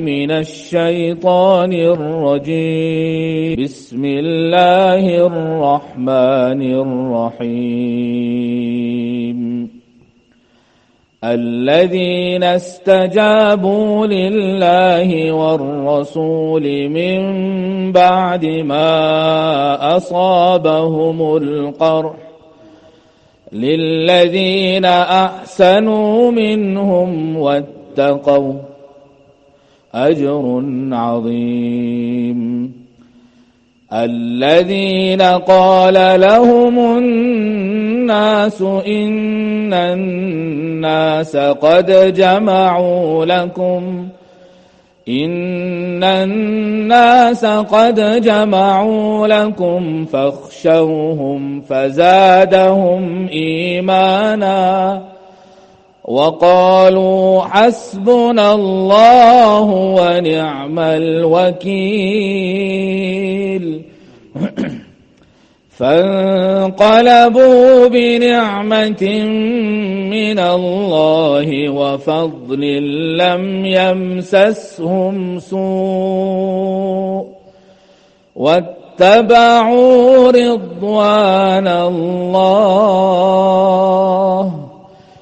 من الشيطان الرجيم. بسم الله الرحمن الرحيم. الذين استجابوا لله والرسول من بعد ما أصابهم القرح للذين أحسنوا منهم واتقوا أجر عظيم. الذين قال لهم الناس إن الناس قد جمعوا لكم إن الناس قد جمعوا لكم فاخشوهم فزادهم إيمانا. وقالوا حسبنا الله ونعم الوكيل. فانقلبوا بنعمة من الله وفضل لم يمسسهم سوء. واتبعوا رضوان الله.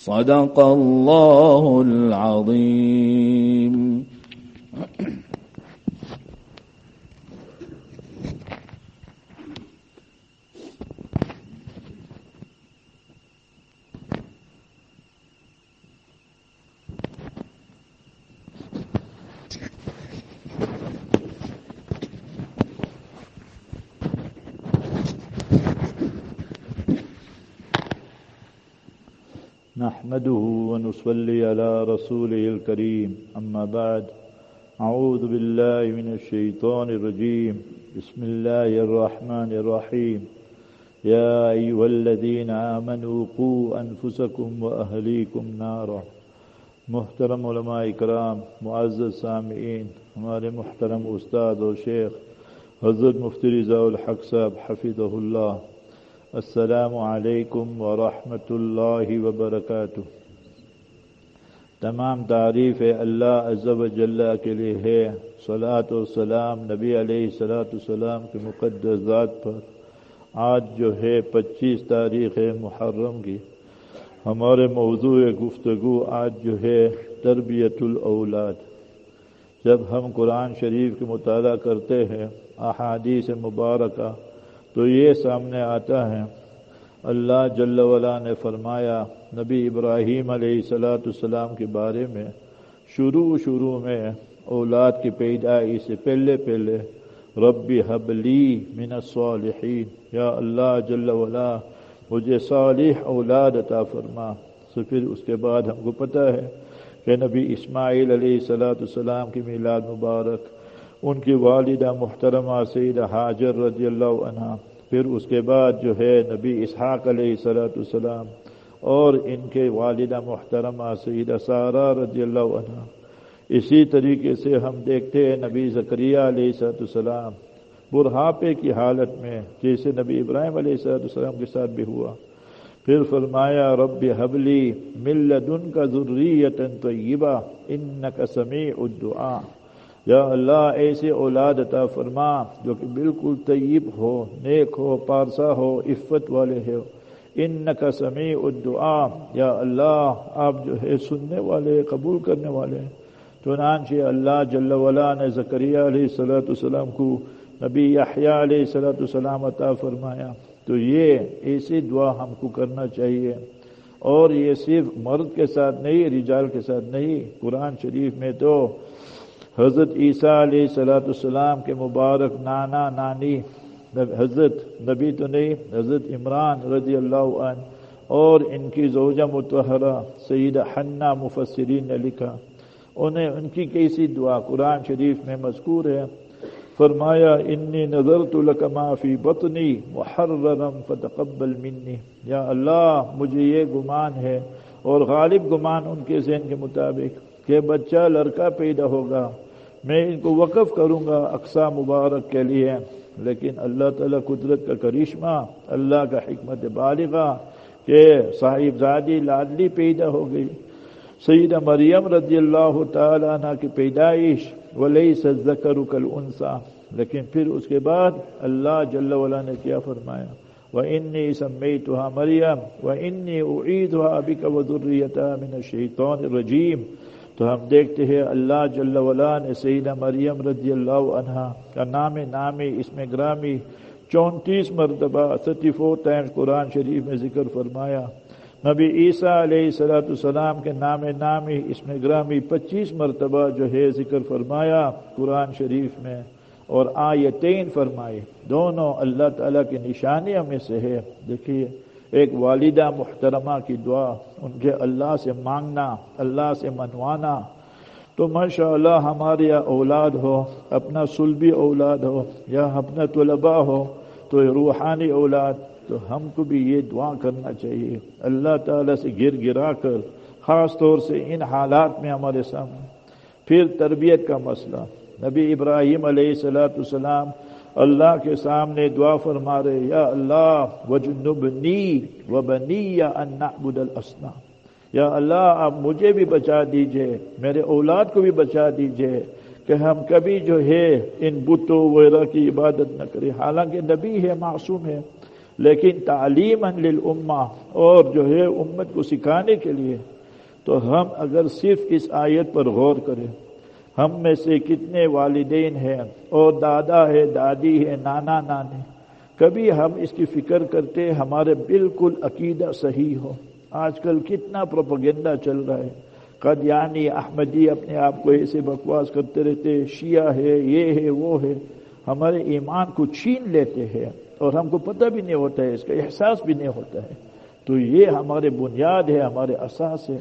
صدق الله العظيم. نحمده ونصلي على رسوله الكريم. أما بعد، أعوذ بالله من الشيطان الرجيم. بسم الله الرحمن الرحيم. يا أيها الذين آمنوا قوا أنفسكم وأهليكم نارا. محترم علماء اکرام، معزز سامعین، ہمارے محترم استاد و شیخ، حضرت مفتی رضا الحق صاحب حفظہ اللہ. السلام علیکم ورحمۃ اللہ وبرکاتہ۔ تمام تعریف اللہ عزب جل کے لیے ہے۔ صلاۃ والسلام نبی علیہ صلاۃ السلام کے مقدس ذات پر۔ آج جو ہے پچیس تاریخ محرم کی۔ ہمارے موضوع گفتگو آج جو ہے تربیت الاولاد۔ جب ہم قرآن شریف کے مطالعہ کرتے ہیں، احادیث مبارکہ تو یہ سامنے آتا ہے۔ اللہ جل ولا نے فرمایا، نبی ابراہیم علیہ صلاۃ السلام کے بارے میں شروع شروع میں اولاد کی پیدائش سے پہلے پہلے، ربی حبلی من الصالحین، یا اللہ جل ولا مجھے صالح اولاد عطا فرما۔ تو پھر اس کے بعد ہم کو پتہ ہے کہ نبی اسماعیل علیہ صلاۃ السلام کی میلاد مبارک ان کی والدہ محترمہ سید حاجر رضی اللہ عنہ، پھر اس کے بعد جو ہے نبی اسحاق علیہ صلاۃ السلام اور ان کے والدہ محترمہ سید سارہ رضی اللہ عنہ۔ اسی طریقے سے ہم دیکھتے ہیں نبی ذکریہ علیہ صلاۃ السلام برہاپے کی حالت میں، جیسے نبی ابراہیم علیہ صلاۃ السلام کے ساتھ بھی ہوا۔ پھر فرمایا، رب حبلی ملدن کا ضروریتن طیبہ ان کا سمیع الدعا یا اللہ ایسے اولاد عطا فرما جو کہ بالکل طیب ہو، نیک ہو، پارسا ہو، عفت والے ہو۔ ان کا سمیع الدعا یا اللہ، آپ جو ہے سننے والے، قبول کرنے والے چنانچہ اللہ جل ولا نے ذکریہ علیہ صلاۃ السلام کو نبی یحییٰ علیہ صلاۃ السلام عطا فرمایا۔ تو یہ ایسی دعا ہم کو کرنا چاہیے۔ اور یہ صرف مرد کے ساتھ نہیں، رجال کے ساتھ نہیں۔ قرآن شریف میں تو حضرت عیسیٰ علیہ صلاۃ السلام کے مبارک نانا نانی، حضرت نبی تو نہیں، حضرت عمران رضی اللہ عنہ اور ان کی زوجہ متحرہ سید حنا مفسرین نے لکھا۔ انہیں ان کی کیسی دعا قرآن شریف میں مذکور ہے؟ فرمایا، انی نظرت لک ما فی بطنی محررم فتقبل منی۔ یا اللہ، مجھے یہ گمان ہے اور غالب گمان ان کے ذہن کے مطابق کہ بچہ لڑکا پیدا ہوگا۔ میں ان کو وقف کروں گا اقسا مبارک کے لیے، لیکن اللہ تعالیٰ قدرت کا کرشمہ، اللہ کا حکمت بالغہ کہ صاحب زادی لادلی پیدا ہو گئی۔ سیدہ مریم رضی اللہ تعالیٰ عنہ کی پیدائش ولی سزکر کل انسا لیکن پھر اس کے بعد اللہ جل ولا نے کیا فرمایا؟ وہ انی سمیت مریم و انی اعید ہوا ابھی کا وضریتا من شیطان رجیم تو ہم دیکھتے ہیں اللہ جل ولا نے سیدہ مریم رضی اللہ عنہ کا نام نامی اس میں گرامی چونتیس مرتبہ تھرٹی فور ٹائمس قرآن شریف میں ذکر فرمایا۔ نبی عیسیٰ علیہ صلاۃ السلام کے نام نامی اس میں گرامی پچیس مرتبہ جو ہے ذکر فرمایا قرآن شریف میں اور آیتین فرمائے۔ دونوں اللہ تعالیٰ کی نشانیوں میں سے ہے دیکھیے۔ ایک والدہ محترمہ کی دعا، ان کے اللہ سے مانگنا، اللہ سے منوانا۔ تو ماشاء اللہ ہمارے اولاد ہو، اپنا سلبی اولاد ہو، یا اپنا طلباء ہو، تو روحانی اولاد، تو ہم کو بھی یہ دعا کرنا چاہیے۔ اللہ تعالیٰ سے گر گرا کر، خاص طور سے ان حالات میں ہمارے سامنے۔ پھر تربیت کا مسئلہ۔ نبی ابراہیم علیہ السلاۃ السلام اللہ کے سامنے دعا فرما رہے، یا اللہ، وجنبنی وبنی یا انعبد الاسنا یا اللہ، آپ مجھے بھی بچا دیجیے، میرے اولاد کو بھی بچا دیجیے کہ ہم کبھی جو ہے ان بتوں وغیرہ کی عبادت نہ کریں۔ حالانکہ نبی ہے، معصوم ہے، لیکن تعلیم للامہ اور جو ہے امت کو سکھانے کے لیے تو ہم اگر صرف اس آیت پر غور کریں۔ ہم میں سے کتنے والدین ہیں اور دادا ہے، دادی ہے، نانا، نانے۔ کبھی ہم اس کی فکر کرتے ہمارے بالکل عقیدہ صحیح ہو۔ آج کل کتنا پروپگنڈا چل رہا ہے۔ قدیانی احمدی اپنے آپ کو ایسے بکواس کرتے رہتے، شیعہ ہے، یہ ہے، وہ ہے۔ ہمارے ایمان کو چھین لیتے ہیں اور ہم کو پتہ بھی نہیں ہوتا ہے، اس کا احساس بھی نہیں ہوتا ہے۔ تو یہ ہمارے بنیاد ہے، ہمارے اساس ہے۔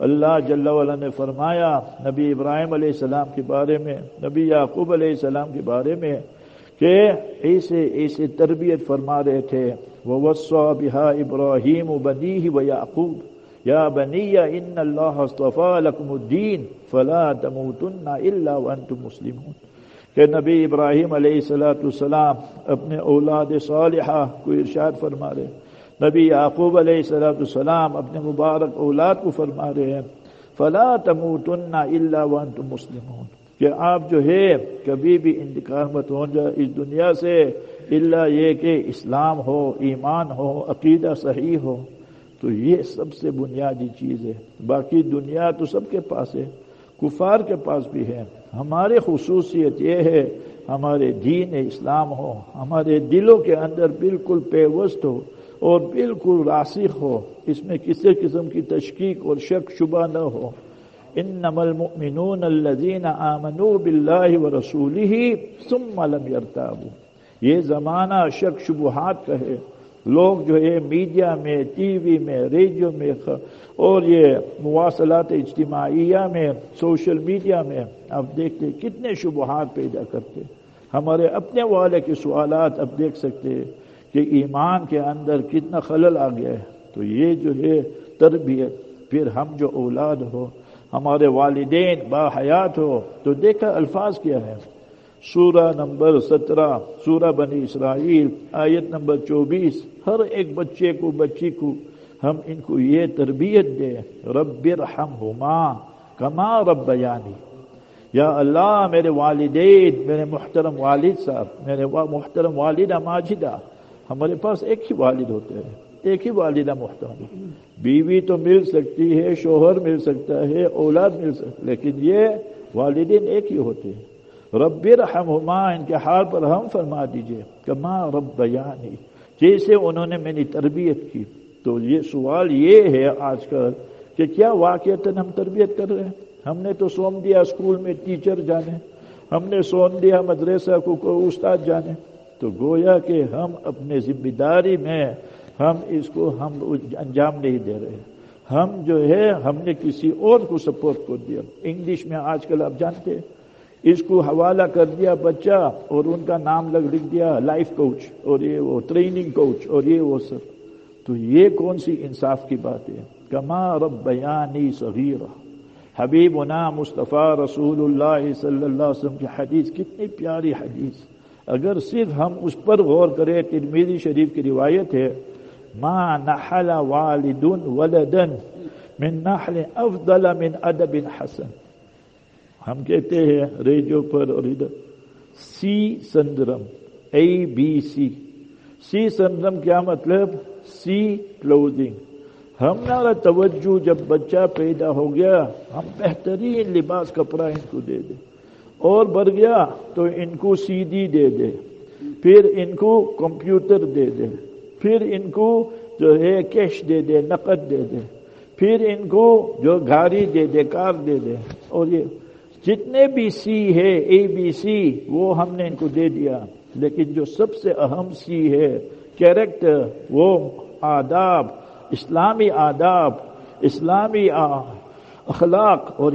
اللہ جل وعلا نے فرمایا، نبی ابراہیم علیہ السلام کے بارے میں، نبی یعقوب علیہ السلام کے بارے میں کہ ایسے ایسے تربیت فرما رہے تھے۔ وہ وسو بحا ابراہیم و بنی و یعقوب یا بنی ان اللہ لکم الدین، فلا تموتن الا وانتم مسلمون۔ کہ نبی ابراہیم علیہ السلام اپنے اولاد صالحہ کو ارشاد فرما رہے۔ نبی یعقوب علیہ صلاۃ السلام اپنے مبارک اولاد کو فرما رہے ہیں۔ فلا تموتن الا وانتم مسلمون۔ کہ آپ جو ہے کبھی بھی انتقال مت ہو جائے اس دنیا سے اللہ یہ کہ اسلام ہو، ایمان ہو، عقیدہ صحیح ہو۔ تو یہ سب سے بنیادی چیز ہے۔ باقی دنیا تو سب کے پاس ہے، کفار کے پاس بھی ہے۔ ہمارے خصوصیت یہ ہے، ہمارے دین اسلام ہو، ہمارے دلوں کے اندر بالکل پیوست ہو۔ اور بالکل راسخ ہو۔ اس میں کسی قسم کی تشکیق اور شک شبہ نہ ہو۔ انما المؤمنون الذين آمنوا بالله ورسوله ثم لم يرتابوا یہ زمانہ شک شبہات کا ہے۔ لوگ جو ہے میڈیا میں، ٹی وی میں، ریڈیو میں اور یہ مواصلات اجتماعیہ میں، سوشل میڈیا میں آپ دیکھتے کتنے شبہات پیدا کرتے ہمارے اپنے والے کے سوالات اب دیکھ سکتے کہ ایمان کے اندر کتنا خلل آ گیا ہے۔ تو یہ جو ہے تربیت، پھر ہم جو اولاد ہو، ہمارے والدین با حیات ہو، تو دیکھا الفاظ کیا ہے۔ سورہ نمبر سترہ، سورہ بنی اسرائیل، آیت نمبر چوبیس۔ ہر ایک بچے کو، بچی کو ہم ان کو یہ تربیت دے رب رحمہما کما رب یعنی یا اللہ، میرے والدین، میرے محترم والد صاحب، میرے محترم والدہ ماجدہ ہمارے پاس ایک ہی والد ہوتے ہیں، ایک ہی والدہ محترم بیوی تو مل سکتی ہے، شوہر مل سکتا ہے، اولاد مل سکتا لیکن یہ والدین ایک ہی ہوتے ہیں۔ رب رحمہما ان کے حال پر ہم فرما دیجیے۔ کہ ماں رب بیانی جیسے انہوں نے میری تربیت کی۔ تو یہ سوال یہ ہے آج کل کہ کیا واقعات ہم تربیت کر رہے ہیں؟ ہم نے تو سوم دیا اسکول میں ٹیچر جانے، ہم نے سون دیا مدرسہ کو استاد جانے۔ تو گویا کہ ہم اپنے ذمہ داری میں ہم اس کو ہم انجام نہیں دے رہے ہم جو ہے، ہم نے کسی اور کو سپورٹ کر دیا۔ انگلش میں آج کل آپ جانتے اس کو حوالہ کر دیا بچہ اور ان کا نام لگ لکھ دیا لائف کوچ اور یہ وہ ٹریننگ کوچ اور یہ وہ سب تو یہ کون سی انصاف کی بات ہے؟ کما رب بیانی صغیر حبیب نا مصطفیٰ رسول اللہ صلی اللہ علیہ وسلم کی حدیث، کتنی پیاری حدیث۔ اگر صرف ہم اس پر غور کریں ترمیری شریف کی روایت ہے، ما نحل والد ولدا من نحل افضل من ادب حسن۔ ہم کہتے ہیں ریڈیو پر اور ادھر، C Sundaram A B C C Sundaram کیا مطلب؟ C closing. ہمارا توجہ، جب بچہ پیدا ہو گیا، ہم بہترین لباس کپڑا ان کو دے دیں۔ اور بڑھ گیا تو ان کو سی ڈی دے دے، پھر ان کو کمپیوٹر دے دے، پھر ان کو جو ہے کیش دے دے، نقد دے دے، پھر ان کو جو گاڑی دے دے، کار دے دے۔ اور یہ جتنے بھی سی ہے، اے بی سی، وہ ہم نے ان کو دے دیا۔ لیکن جو سب سے اہم سی ہے، کیریکٹر، وہ آداب، اسلامی آداب، اسلامی اخلاق اور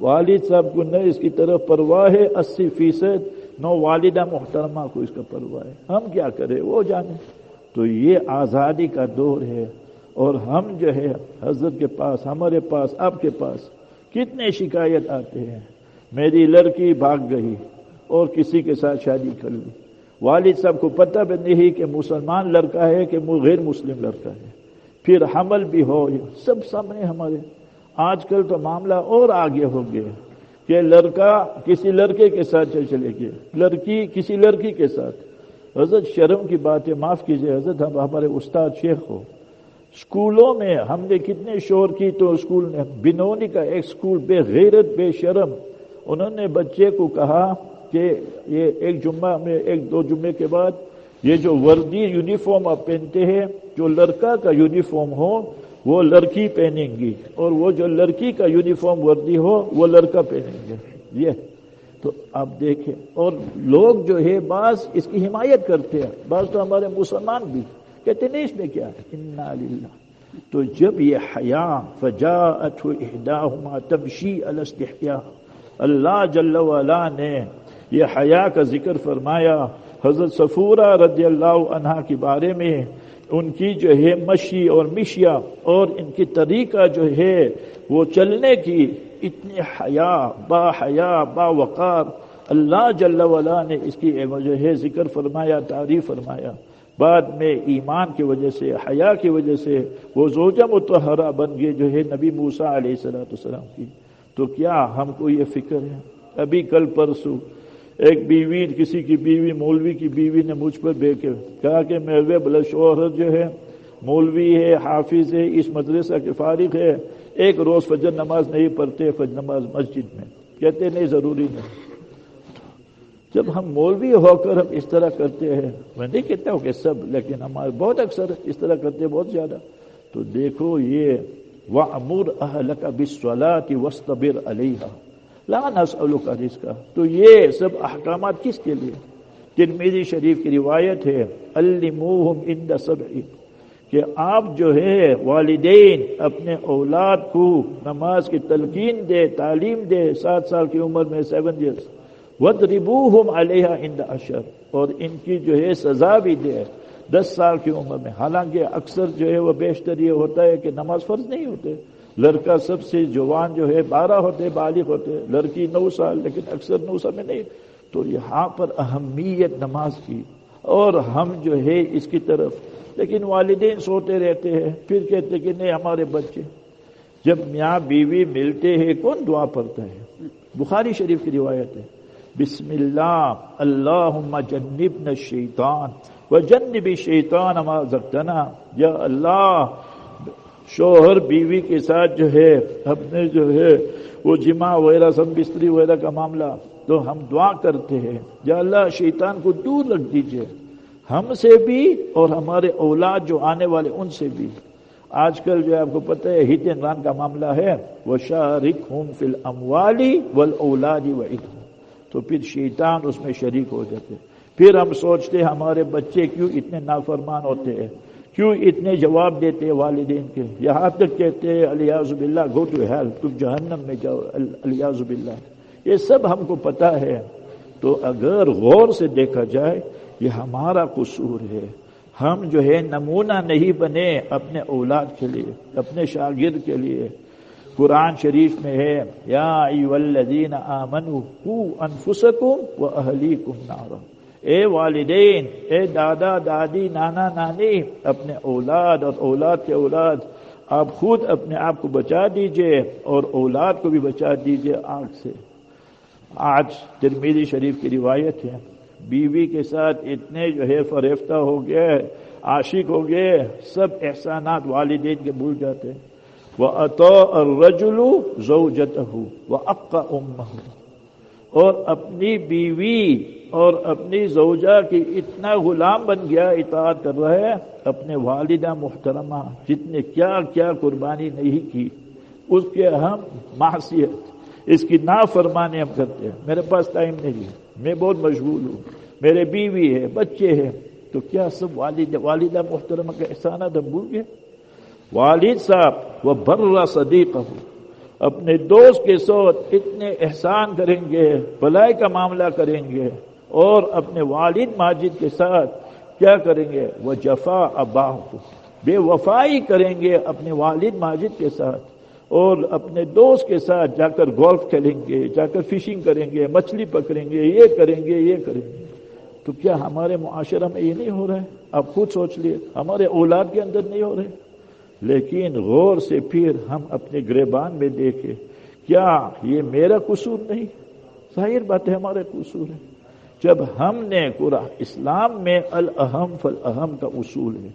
والد صاحب کو نہ اس کی طرف پرواہ ہے، اسی فیصد نو والدہ محترمہ کو اس کا پرواہ ہے۔ ہم کیا کریں؟ وہ جانے۔ تو یہ آزادی کا دور ہے۔ اور ہم جو ہے، حضرت کے پاس، ہمارے پاس، آپ کے پاس کتنے شکایت آتے ہیں۔ میری لڑکی بھاگ گئی اور کسی کے ساتھ شادی کر لی۔ والد صاحب کو پتہ بھی نہیں کہ مسلمان لڑکا ہے کہ غیر مسلم لڑکا ہے۔ پھر حمل بھی ہو۔ سب سامنے ہمارے۔ آج کل تو معاملہ اور آگے ہو گیا کہ لڑکا کسی لڑکے کے ساتھ چلے گئے، لڑکی کسی لڑکی کے ساتھ۔ حضرت شرم کی بات ہے معاف کیجیے، حضرت ہم ہمارے استاد شیخ ہو۔ اسکولوں میں ہم نے کتنے شور کی تو اسکول میں بنونی کا ایک اسکول بے غیرت، بے شرم۔ انہوں نے بچے کو کہا کہ یہ ایک جمعہ میں، ایک دو جمعے کے بعد یہ جو وردی یونیفارم آپ پہنتے ہیں، جو لڑکا کا یونیفارم ہو وہ لڑکی پہنیں گی اور وہ جو لڑکی کا یونیفارم وردی ہو وہ لڑکا پہنیں گے یہ تو آپ دیکھیں اور لوگ جو ہے بعض اس کی حمایت کرتے ہیں بعض تو ہمارے مسلمان بھی کہتے نہیں اس میں کیا ہے؟ تو جب یہ حیا فجا احداہما تمشی الاستحیاء اللہ جل وعلا نے یہ حیا کا ذکر فرمایا حضرت صفورہ رضی اللہ عنہ کے بارے میں ان کی جو ہے مشی اور مشیا اور ان کی طریقہ جو ہے وہ چلنے کی اتنی حیا، با حیا، با وقار۔ اللہ جل وعلا نے اس کی جو ہے ذکر فرمایا، تعریف فرمایا۔ بعد میں ایمان کی وجہ سے، حیا کی وجہ سے وہ زوجہ متحرہ بن گئے جو ہے نبی موسا علیہ السلام کی۔ تو کیا ہم کو یہ فکر ہے؟ ابھی کل پرسوں ایک بیوی، کسی کی بیوی مولوی کی بیوی نے مجھ پر بے کے کہا کہ میرے بل شوہر جو ہے، مولوی ہے، حافظ ہے، اس مدرسہ کے فارغ ہے۔ ایک روز فجر نماز نہیں پڑھتے، فجر نماز مسجد میں۔ کہتے نہیں، ضروری نہیں۔ جب ہم مولوی ہو کر ہم اس طرح کرتے ہیں، میں نہیں کہتا ہوں کہ سب، لیکن ہمارے بہت اکثر اس طرح کرتے ہیں، بہت زیادہ۔ تو دیکھو، یہ وہ امور اہل کا بسولاتی وسطبر علیہ لا کا کا تو یہ سب احکامات کس کے لیے؟ ترمیری شریف کی روایت ہے الموہم ان سب کہ آپ جو ہے والدین اپنے اولاد کو نماز کی تلقین دے، تعلیم دے، سات سال کی عمر میں سیون ایئرس ود ربو ہم علیہ ان اشر اور ان کی جو ہے سزا بھی دے، دس سال کی عمر میں۔ حالانکہ اکثر جو ہے وہ بیشتر یہ ہوتا ہے کہ نماز فرض نہیں ہوتے۔ لڑکا سب سے جوان جو ہے، بارہ ہوتے، بالغ ہوتے، لڑکی نو سال لیکن اکثر نو سال میں نہیں۔ تو یہاں پر اہمیت نماز کی۔ اور ہم جو ہے اس کی طرف۔ لیکن والدین سوتے رہتے ہیں، پھر کہتے کہ نہیں، ہمارے بچے۔ جب میاں بیوی ملتے ہیں، کون دعا پڑتا ہے؟ بخاری شریف کی روایت ہے۔ بسم اللہ اللہ جنبنا الشیطان و جنب شیطان ما زکتنا یا اللہ شوہر بیوی کے ساتھ جو ہے اپنے جو ہے، وہ جمع وغیرہ سب بستری وغیرہ کا معاملہ۔ تو ہم دعا کرتے ہیں، یا اللہ، شیطان کو دور رکھ دیجیے۔ ہم سے بھی اور ہمارے اولاد جو آنے والے، ان سے بھی۔ آج کل جو ہے، آپ کو پتہ ہے ہت عمران کا معاملہ ہے۔ وہ شارک ہوں فل اموالی ول اولادی و تو پھر شیطان اس میں شریک ہو جاتے۔ پھر ہم سوچتے، ہمارے بچے کیوں اتنے نافرمان ہوتے ہیں؟ کیوں اتنے جواب دیتے والدین کے؟ یہاں تک کہتے الیاز باللہ، گو ٹو ہیلپ تم جہنم میں جاؤ الیاز باللہ۔ یہ سب ہم کو پتا ہے۔ تو اگر غور سے دیکھا جائے، یہ ہمارا قصور ہے۔ ہم جو ہے نمونہ نہیں بنے اپنے اولاد کے لیے، اپنے شاگرد کے لیے۔ قرآن شریف میں ہے، یا الذین آمنوا قو انفسکم و اہلیکم نارا۔ اے والدین، اے دادا، دادی، نانا، نانی، اپنے اولاد اور اولاد کے اولاد، آپ خود اپنے آپ کو بچا دیجیے اور اولاد کو بھی بچا دیجیے آگ سے۔ آج ترمیری شریف کی روایت ہے، بیوی کے ساتھ اتنے جو ہے فریفتہ ہو گئے، عاشق ہو گئے، سب احسانات والدین کے بھول جاتے۔ وہ اطو اور رجلو زو جت وہ اور اپنی بیوی اور اپنی زوجہ کی اتنا غلام بن گیا، اطاعت کر رہا ہے اپنے والدہ محترمہ جتنے کیا کیا قربانی نہیں کی، اس کے ہم معصیت، اس کی نا فرمانے ہم کرتے ہیں۔ میرے پاس ٹائم نہیں ہے، میں بہت مشغول ہوں۔ میرے بیوی ہے بچے ہیں، تو کیا سب والد، والدہ محترمہ کا احسانات ہم بھول گئے۔ والد صاحب وہ برا صدیق اپنے دوست کے ساتھ اتنے احسان کریں گے، بلائی کا معاملہ کریں گے۔ اور اپنے والد ماجد کے ساتھ کیا کریں گے؟ وہ جفا ابا بے وفائی کریں گے اپنے والد ماجد کے ساتھ اور اپنے دوست کے ساتھ جا کر گولف کھیلیں گے، جا کر فشنگ کریں گے، مچھلی پکڑیں گے، یہ کریں گے، یہ کریں گے۔ تو کیا ہمارے معاشرہ میں یہ نہیں ہو رہا ہے؟ آپ خود سوچ لیے، ہمارے اولاد کے اندر نہیں ہو رہے لیکن غور سے پھر ہم اپنے گریبان میں دیکھے کیا یہ میرا قصور نہیں؟ ظاہر بات ہے ہمارے قصور ہے۔ جب ہم نے قرآن اسلام میں الحم فلاحم کا اصول ہے،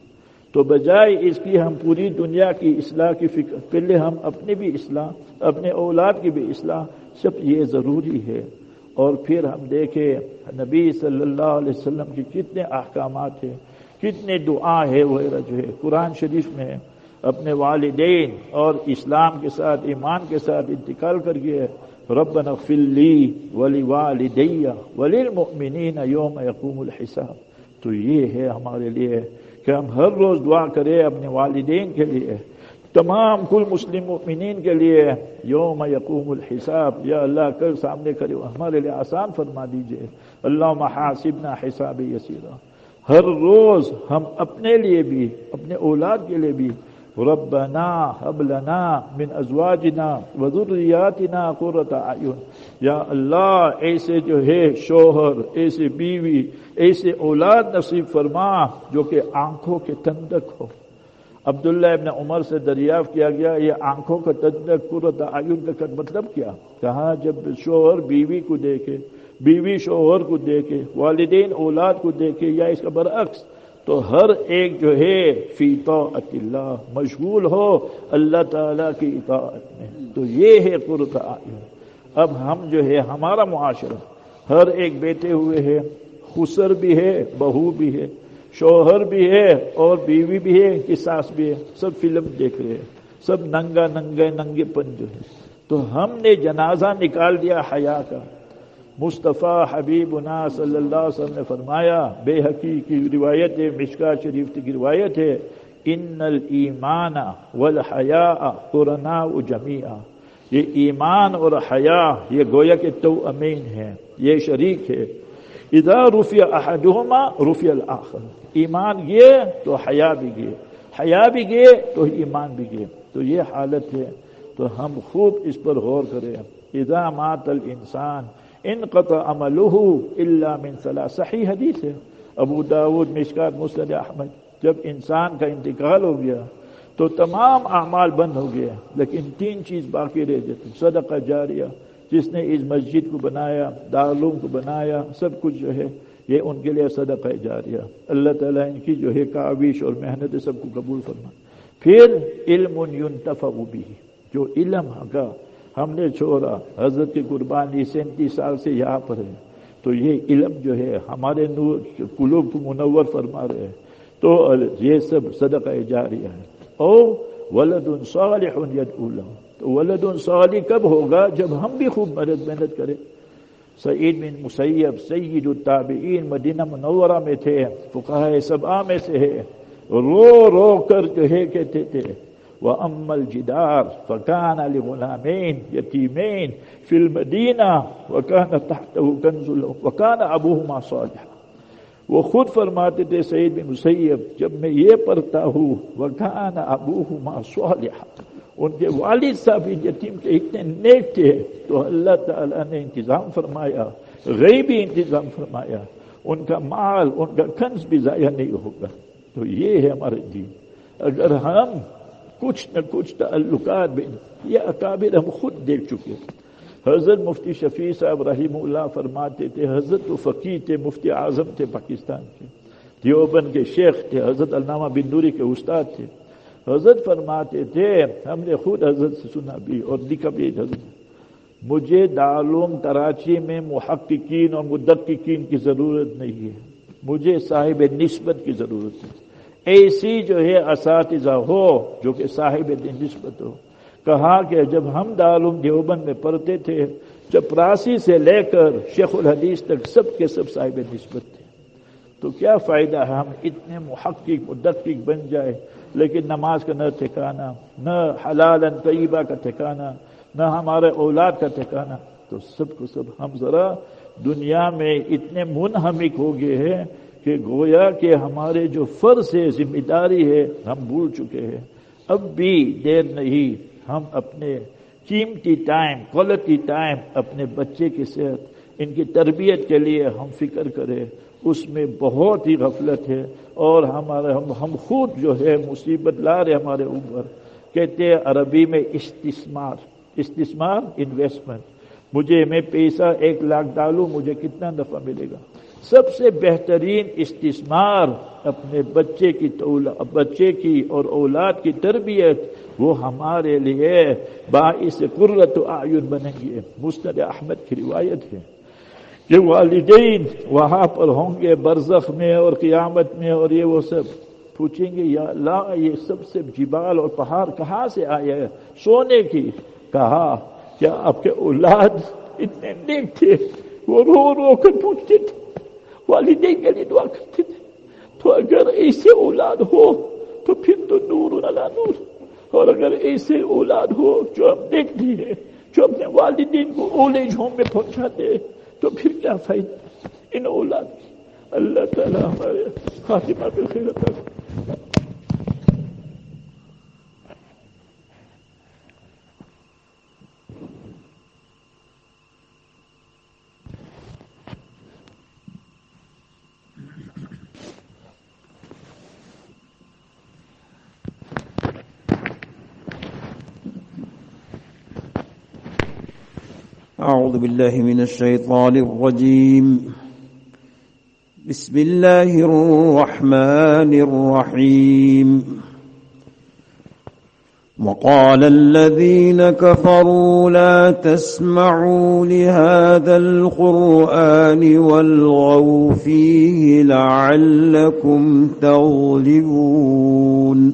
تو بجائے اس کی ہم پوری دنیا کی اصلاح کی فکر پہلے ہم اپنے بھی اصلاح، اپنے اولاد کی بھی اصلاح، سب یہ ضروری ہے۔ اور پھر ہم دیکھیں نبی صلی اللہ علیہ وسلم کی کتنے احکامات ہیں، کتنے دعا ہے وغیرہ جو ہے۔ قرآن شریف میں اپنے والدین اور اسلام کے ساتھ، ایمان کے ساتھ انتقال کر گئے ربنا اغفر لی ولی والدیہ ولی المؤمنین یوم الحساب۔ تو یہ ہے ہمارے لیے کہ ہم ہر روز دعا کریں اپنے والدین کے لیے، تمام کل مسلم مؤمنین کے لیے۔ یوم یقوم الحساب۔ یا اللہ، کل سامنے کرے، ہمارے لیے آسان فرما دیجیے۔ اللہ محاسبنا حساب یسیرہ ہر روز ہم اپنے لیے بھی، اپنے اولاد کے لیے بھی ربنا هب لنا من ازواجنا وذرياتنا قرة اعين. یا اللہ، ایسے جو ہے شوہر، ایسے بیوی، ایسے اولاد نصیب فرما جو کہ آنکھوں کے تندک ہو۔ عبداللہ ابن عمر سے دریافت کیا گیا، یہ آنکھوں کا تندک قرۃ آئین کا مطلب کیا؟ کہا جب شوہر بیوی کو دیکھے، بیوی شوہر کو دیکھے، والدین اولاد کو دیکھے، یا اس کا برعکس تو ہر ایک جو ہے فی طاعت اللہ مشغول ہو، اللہ تعالی کی اطاعت میں۔ تو یہ ہے قرط آئین اب ہم جو ہے، ہمارا معاشرہ، ہر ایک بیٹے ہوئے ہے خسر بھی ہے، بہو بھی ہے، شوہر بھی ہے، اور بیوی بھی ہے کہ ساس بھی ہے۔ سب فلم دیکھ رہے ہیں۔ سب ننگا ننگے ننگے پن جو ہے تو ہم نے جنازہ نکال دیا حیا کا۔ مصطفیٰ حبیب نا صلی اللہ علیہ وسلم نے فرمایا، بے حقی کی روایت ہے، مشکا شریف کی روایت ہے، ان المان والحیا قرنا و یہ ایمان اور حیا یہ گویا کے تو امین ہے یہ شریک ہے۔ اذا رفی احدہما رفی الاخر. ایمان گئے تو حیا بھی گئے۔ حیا بھی گئے تو ایمان بھی گئے۔ تو یہ حالت ہے۔ تو ہم خوب اس پر غور کریں۔ اذا مات الانسان ان قطع عملہ اللہ من صلاح. صحیح حدیث ہے. ابو داود، مشکات مسلد احمد. جب انسان کا انتقال ہو گیا تو تمام اعمال بند ہو گیا، لیکن تین چیز باقی رہ جاتی. صدقہ جاریہ، جس نے اس مسجد کو بنایا، دارالعلوم کو بنایا، سب کچھ جو ہے، یہ ان کے لیے صدقہ جاریہ. اللہ تعالیٰ ان کی جو ہے کاوش اور محنت سب کو قبول فرما پھر علم ينتفع بھی جو علم کا ہم نے چھوڑا۔ حضرت کی قربانی سینتیس سال سے یہاں پر ہے۔ تو یہ علم جو ہے ہمارے نور قلوب کو منور فرما رہے ہیں۔ تو یہ سب صدقہ جاریہ ہے۔ او ولد صالح یدعو تو ولد صالح کب ہوگا؟ جب ہم بھی خوب محنت محنت کریں۔ سعید بن مسیب سید التابعین مدینہ منورہ میں تھے۔ فقہ سبعہ میں سے ہے۔ رو رو کر کہے کہتے تھے۔ وہ امل جدار فکان علی غلامین یتیمین فی المدینہ وکان تحت کنز صالحا۔ وہ خود فرماتے تھے سعید بن مسیب، جب میں یہ پڑھتا ہوں وکان ابوہما صالحا۔ ان کے والد صاحب یتیم کے اتنے نیک تھے، تو اللہ تعالیٰ نے انتظام فرمایا، غیبی انتظام فرمایا۔ ان کا مال، ان کا کنز بھی ضائع نہیں ہوگا۔ تو یہ ہے ہمارے دین۔ اگر ہم کچھ نہ کچھ تعلقات بھی یہ اکابر ہم خود دیکھ چکے حضرت مفتی شفیع صاحب رحیم اللہ فرماتے تھے، حضرت تو فقیر تھے، مفتی اعظم تھے پاکستان کے۔ دیوبند کے شیخ تھے، حضرت علامہ بندوری کے استاد تھے۔ حضرت فرماتے تھے، ہم نے خود حضرت سے سنا بھی اور لکھا بھی حضرت۔ مجھے دعلوم کراچی میں محققین اور مدققین کی ضرورت نہیں ہے۔ مجھے صاحب نسبت کی ضرورت ہے۔ ایسی جو ہے اساتذہ ہو، جو کہ صاحب نسبت ہو۔ کہا کہ جب ہم دعلوم دیوبند میں پڑھتے تھے چپراسی سے لے کر شیخ الحدیث تک سب کے سب صاحب نسبت تھے۔ تو کیا فائدہ ہے ہم اتنے محقق، مدقق بن جائے، لیکن نماز کا نہ ٹھکانا، نہ حلال طیبہ کا ٹھکانا، نہ ہمارے اولاد کا ٹھکانا۔ تو سب کو سب ہم ذرا دنیا میں اتنے منہمک ہو گئے ہیں کہ گویا کہ ہمارے جو فرض ہے ذمہ داری ہے، ہم بھول چکے ہیں۔ اب بھی دیر نہیں، ہم اپنے قیمتی ٹائم کوالٹی ٹائم اپنے بچے کی صحت، ان کی تربیت کے لیے ہم فکر کریں۔ اس میں بہت ہی غفلت ہے اور ہمارے، ہم ہم خود جو ہے مصیبت لا رہے ہمارے اوپر۔ کہتے ہیں عربی میں استثمار استثمار انویسٹمنٹ مجھے میں پیسہ ایک لاکھ ڈالوں، مجھے کتنا دفعہ ملے گا؟ سب سے بہترین استثمار اپنے بچے کی بچے کی اور اولاد کی تربیت وہ ہمارے لیے باعث قرت آیون بنیں گے۔ مستد احمد کی روایت ہے کہ والدین وہاں پر ہوں گے برزخ میں اور قیامت میں اور یہ وہ سب پوچھیں گے، یا اللہ، یہ سب سے جبال اور پہاڑ کہاں سے آئے سونے کی۔ کہا، کیا آپ کے اولاد اتنے نیک تھے؟ وہ رو رو کر پوچھتے تھے۔ والدین کے لیے دعا کرتے تھے۔ تو اگر ایسے اولاد ہو، تو پھر تو نور نور۔ اور اگر ایسے اولاد ہو جو ہم دیکھتے ہیں جو اپنے والدین کو اولڈ ہوم میں پہنچاتے تو پھر کیا فائدہ؟ ان اولاد اللہ تعالیٰ ہمارے خاتمہ بالخیر خیرت أعوذ بالله من الشيطان الرجيم. بسم الله الرحمن الرحيم. وقال الذين كفروا لا تسمعوا لهذا القرآن والغوا فيه لعلكم تغلبون.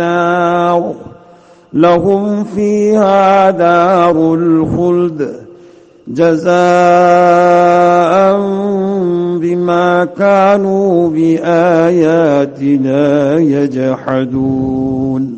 النار. لهم فيها دار الخلد جزاء بما كانوا بآياتنا يجحدون.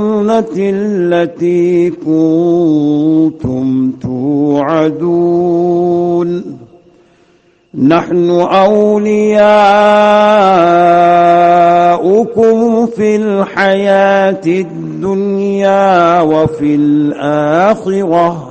التي كنتم توعدون. نحن أولياؤكم في الحياة الدنيا وفي الآخرة.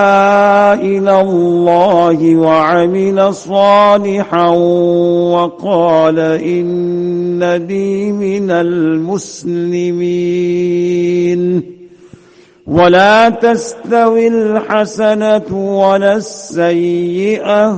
إلى الله وعمل صالحا وقال إنني من المسلمين. ولا تستوي الحسنة ولا السيئة.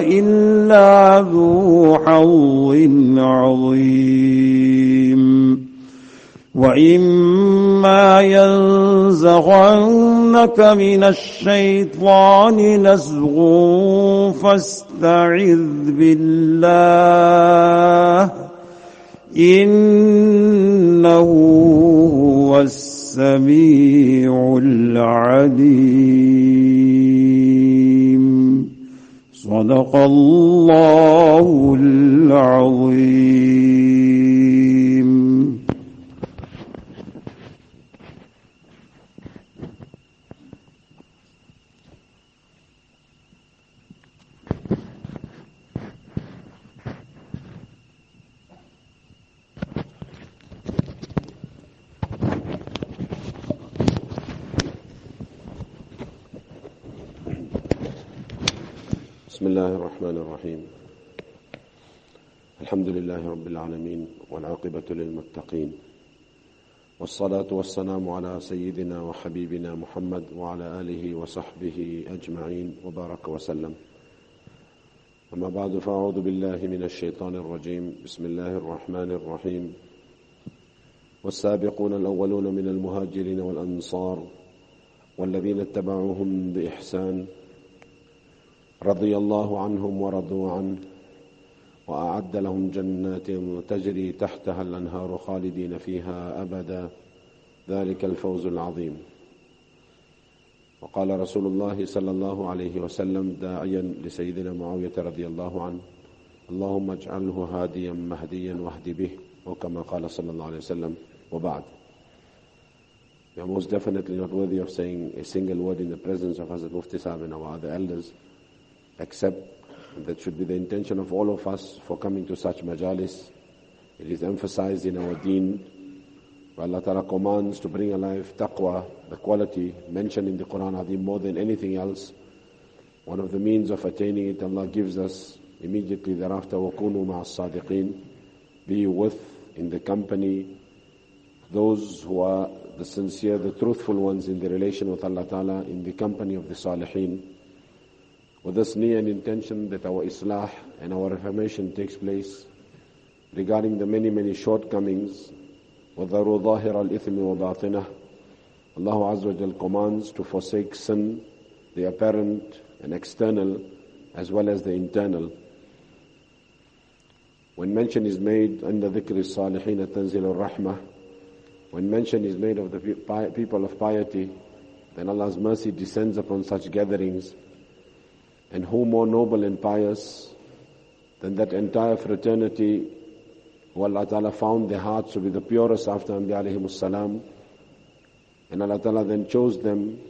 إلا ذو حظ عظيم. وإما ينزغنك من الشيطان نزغ فاستعذ بالله. إنه السميع العليم. صدق الله العظيم. بسم الله الرحمن الرحيم. الحمد لله رب العالمين والعاقبة للمتقين. والصلاة والسلام على سيدنا وحبيبنا محمد وعلى آله وصحبه أجمعين. وبارك وسلم. أما بعد فأعوذ بالله من الشيطان الرجيم. بسم الله الرحمن الرحيم. والسابقون الأولون من المهاجرين والأنصار والذين اتبعوهم بإحسان رضي الله عنهم ورضوا عنه وأعد لهم جنات تجري تحتها الأنهار خالدين فيها أبدا. ذلك الفوز العظيم. وقال رسول الله صلى الله عليه وسلم داعيا لسيدنا معاوية رضي الله عنه اللهم اجعله هاديا مهديا واهد به وكما قال صلى الله عليه وسلم وبعد. We are most definitely not worthy of saying a single word in the presence of Hazrat Mufti Sahib and our other elders except that should be the intention of all of us for coming to such majalis. It is emphasized in our deen where Allah Ta'ala commands to bring alive taqwa, the quality mentioned in the Quran Azim more than anything else. One of the means of attaining it Allah gives us immediately thereafter وَكُونُوا مَعَ الصَّادِقِينَ Be with, in the company, those who are the sincere, the truthful ones in the relation with Allah Ta'ala, in the company of the salihin. With this niyyah and intention that our islah and our reformation takes place regarding the many, many shortcomings, وَذَرُوا ظَاهِرَ الْإِثْمِ وَبَاطِنَهِ Allah Azza wa Jal commands to forsake sin, the apparent and external, as well as the internal. When mention is made under dhikr salihin tanzil al-rahmah, when mention is made of the pe- people of piety, then Allah's mercy descends upon such gatherings. and who more noble and pious than that entire fraternity who Allah Ta'ala found their hearts to be the purest after Anbiya alayhi salam. And Allah Ta'ala then chose them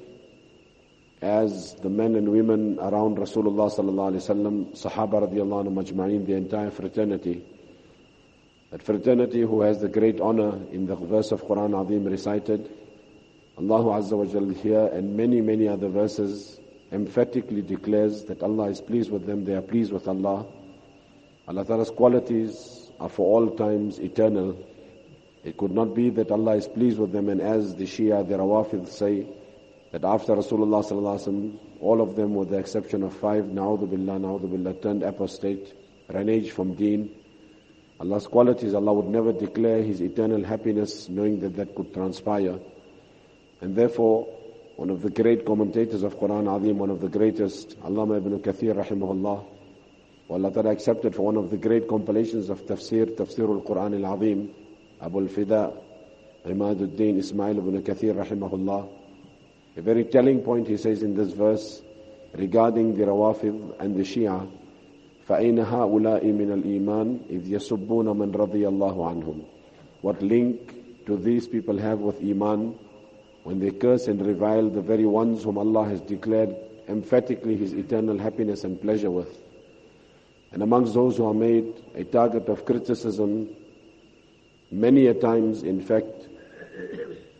as the men and women around Rasulullah sallallahu alaihi wasallam, Sahaba radiallahu anhu majma'in, the entire fraternity. That fraternity who has the great honor in the verse of Quran Azim recited, Allah Azza wa Jal here and many, many other verses emphatically declares that Allah is pleased with them, they are pleased with Allah. Allah Ta'ala's qualities are for all times eternal. It could not be that Allah is pleased with them and as the Shia, the Rawafid say, that after Rasulullah sallallahu all of them with the exception of five, na'udhu billah, na'udhu billah, turned apostate, reneged from deen. Allah's qualities, Allah would never declare His eternal happiness knowing that that could transpire. And therefore, one of the great commentators of Quran Azim, one of the greatest, Allama ibn Kathir rahimahullah, Allah Ta'ala accepted for one of the great compilations of tafsir, tafsir al-Quran al-Azim, Abu al-Fida, Imaduddin Ismail ibn Kathir rahimahullah. A very telling point he says in this verse regarding the Rawafid and the Shia, فَأَيْنَ هَؤُلَاءِ مِنَ الْإِيمَانِ إِذْ يَسُبُّونَ مَنْ رَضِيَ اللَّهُ عَنْهُمْ What link do these people have with Iman When they curse and revile the very ones whom Allah has declared emphatically His eternal happiness and pleasure with. And amongst those who are made a target of criticism, many a times, in fact,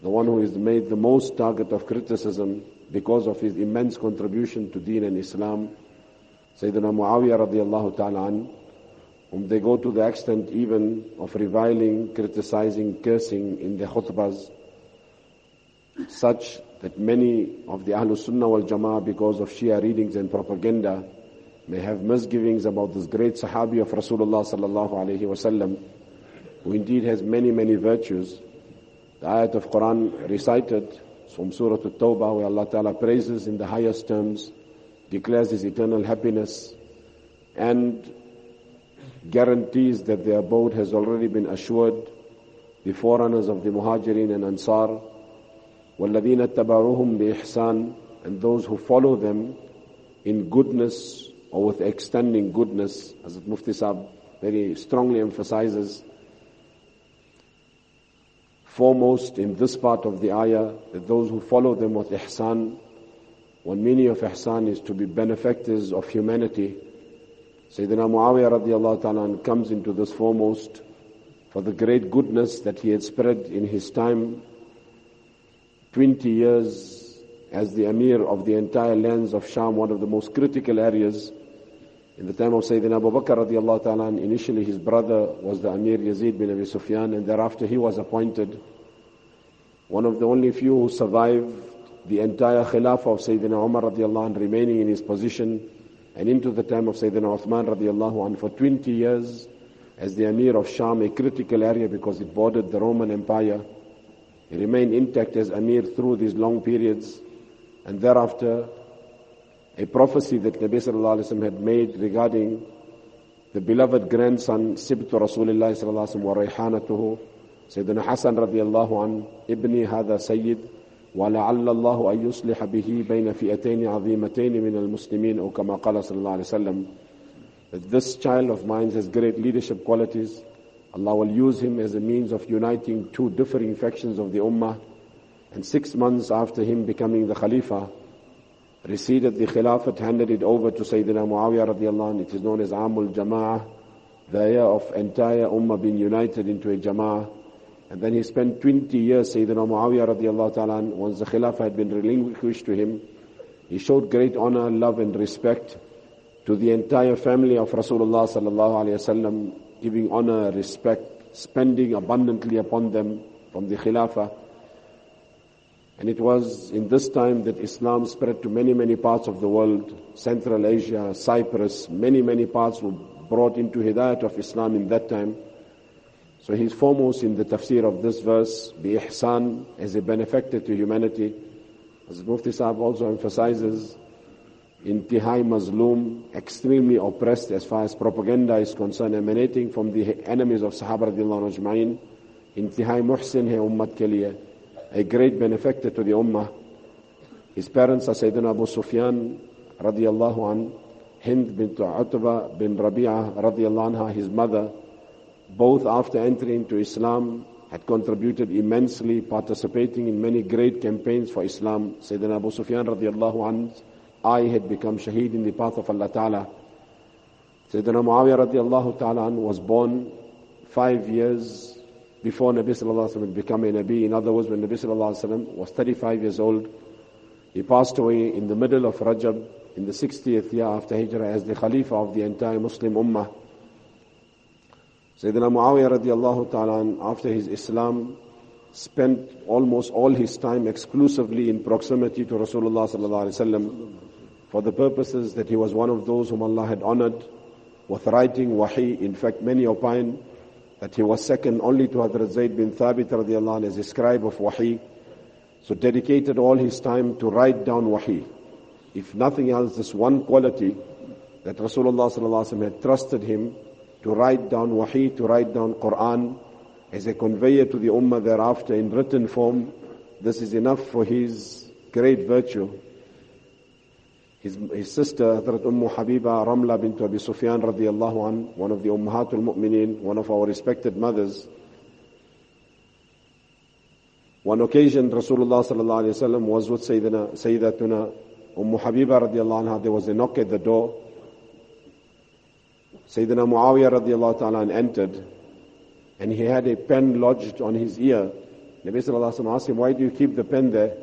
the one who is made the most target of criticism because of his immense contribution to Deen and Islam, Sayyidina Muawiyah radiallahu ta'ala an, whom they go to the extent even of reviling, criticizing, cursing in their khutbahs, such that many of the Ahlul Sunnah wal Jama'ah, because of Shia readings and propaganda, may have misgivings about this great Sahabi of Rasulullah sallallahu alayhi wasallam, who indeed has many, many virtues. The ayat of Quran recited from Surah At-Tawbah, where Allah Ta'ala praises in the highest terms, declares His eternal happiness, and guarantees that their abode has already been assured. The forerunners of the Muhajirin and Ansar, وَالَّذِينَ اتَّبَعُوهُمْ بِإِحْسَانٍ And those who follow them in goodness or with extending goodness, as Mufti Saab very strongly emphasizes, foremost in this part of the ayah, that those who follow them with ihsan, one meaning of ihsan is to be benefactors of humanity. Sayyidina Muawiyah radiallahu ta'ala comes into this foremost for the great goodness that he had spread in his time 20 years as the Amir of the entire lands of Sham, one of the most critical areas. In the time of Sayyidina Abu Bakr radiallahu ta'ala, initially his brother was the Amir Yazid bin Abi Sufyan, and thereafter he was appointed one of the only few who survived the entire Khilafah of Sayyidina Umar radiallahu anh, remaining in his position, and into the time of Sayyidina Uthman radiallahu anh, for 20 years as the Amir of Sham, a critical area because it bordered the Roman Empire. He remained intact as Amir through these long periods. And thereafter, a prophecy that Nabi Sallallahu Alaihi Wasallam had made regarding the beloved grandson, Sibtu Rasulullah Sallallahu Alaihi Wasallam, wa Rayhanatuhu, Sayyidina Hassan radiallahu an, Ibni Hada Sayyid, ولعل الله أن يصلح به بين فئتين عظيمتين من المسلمين أو كما قال صلى الله عليه وسلم that this child of mine has great leadership qualities Allah will use him as a means of uniting two differing factions of the Ummah. And six months after him becoming the Khalifa, receded the Khilafat, handed it over to Sayyidina Muawiyah radiallahu anh. It is known as Amul Jama'ah, the year of entire Ummah being united into a Jama'ah. And then he spent 20 years, Sayyidina Muawiyah radiallahu ta'ala, once the Khilafah had been relinquished to him, he showed great honor, love and respect to the entire family of Rasulullah sallallahu alayhi wasallam, giving honor, respect, spending abundantly upon them from the Khilafah. And it was in this time that Islam spread to many, many parts of the world, Central Asia, Cyprus, many, many parts were brought into Hidayat of Islam in that time. So he's foremost in the tafsir of this verse, the ihsan as a benefactor to humanity. As Mufti Sahib also emphasizes, intihai mazlum, extremely oppressed as far as propaganda is concerned, emanating from the enemies of Sahaba radiallahu ajma'in. Intihai muhsin hai ummat ke liye, a great benefactor to the ummah. His parents are Sayyidina Abu Sufyan radiallahu an, Hind bint Utba bin Rabi'ah radiallahu anha, his mother, both after entering into Islam had contributed immensely, participating in many great campaigns for Islam. Sayyidina Abu Sufyan radiallahu anhu, I had become shaheed in the path of Allah Ta'ala. Sayyidina Muawiyah radiallahu ta'ala was born five years before Nabi sallallahu alaihi wasallam had become a Nabi. In other words, when Nabi sallallahu alaihi wasallam was 35 years old, he passed away in the middle of Rajab in the 60th year after Hijrah as the Khalifa of the entire Muslim Ummah. Sayyidina Muawiyah radiallahu ta'ala after his Islam spent almost all his time exclusively in proximity to Rasulullah sallallahu alaihi wasallam for the purposes that he was one of those whom Allah had honored with writing wahi. In fact, many opine that he was second only to Hadrat Zayd bin Thabit radiallahu anh as a scribe of wahi. So dedicated all his time to write down wahi. If nothing else, this one quality that Rasulullah sallallahu had trusted him to write down wahi, to write down Quran as a conveyor to the ummah thereafter in written form. This is enough for his great virtue. His, his sister, Hazrat Umm Habiba Ramla bint Abi Sufyan radiallahu an, one of the Ummahatul Mu'mineen, one of our respected mothers. One occasion, Rasulullah sallallahu alayhi wasallam was with Sayyidina, Sayyidatuna Umm Habiba radiallahu anha. There was a knock at the door. Sayyidina Muawiyah radiallahu ta'ala entered and he had a pen lodged on his ear. Nabi sallallahu alayhi wa asked him, why do you keep the pen there?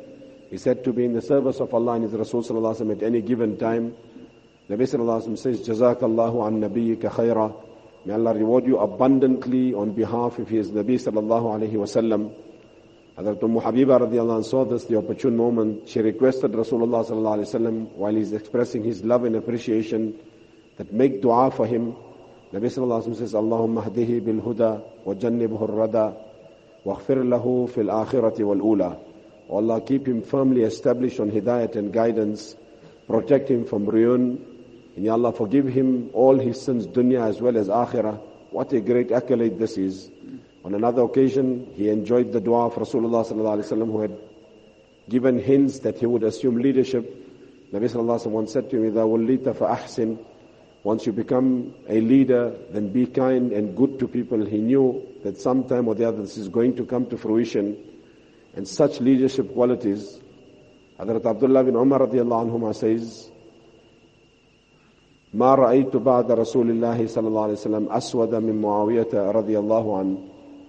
He said to be in the service of Allah and His Rasul sallallahu at any given time. Nabi sallallahu says, Jazakallahu an nabiyyika khaira. May Allah reward you abundantly on behalf of His Nabi sallallahu alaihi wasallam. Hazrat Ummu Habiba radiallahu saw this, the opportune moment. She requested Rasulullah sallallahu alaihi wasallam while he's expressing his love and appreciation that make dua for him. Nabi sallallahu alayhi wasallam says, Allahumma hadihi bil huda wa jannibhu rada wa lahu fil akhirati wal ula. Allah keep him firmly established on hidayat and guidance. Protect him from ruin. And Ya Allah forgive him all his sins, dunya as well as akhirah. What a great accolade this is. On another occasion, he enjoyed the dua of Rasulullah sallallahu alaihi wasallam who had given hints that he would assume leadership. Nabi sallallahu alaihi wasallam once said to him, "Idha fa ahsin." Once you become a leader, then be kind and good to people. He knew that sometime or the other this is going to come to fruition And such leadership qualities, Hadrat Abdullah bin Umar radiallahu anhuma says, ما رأيت بعد رسول الله صلى الله عليه وسلم أسود من معاوية رضي الله عنه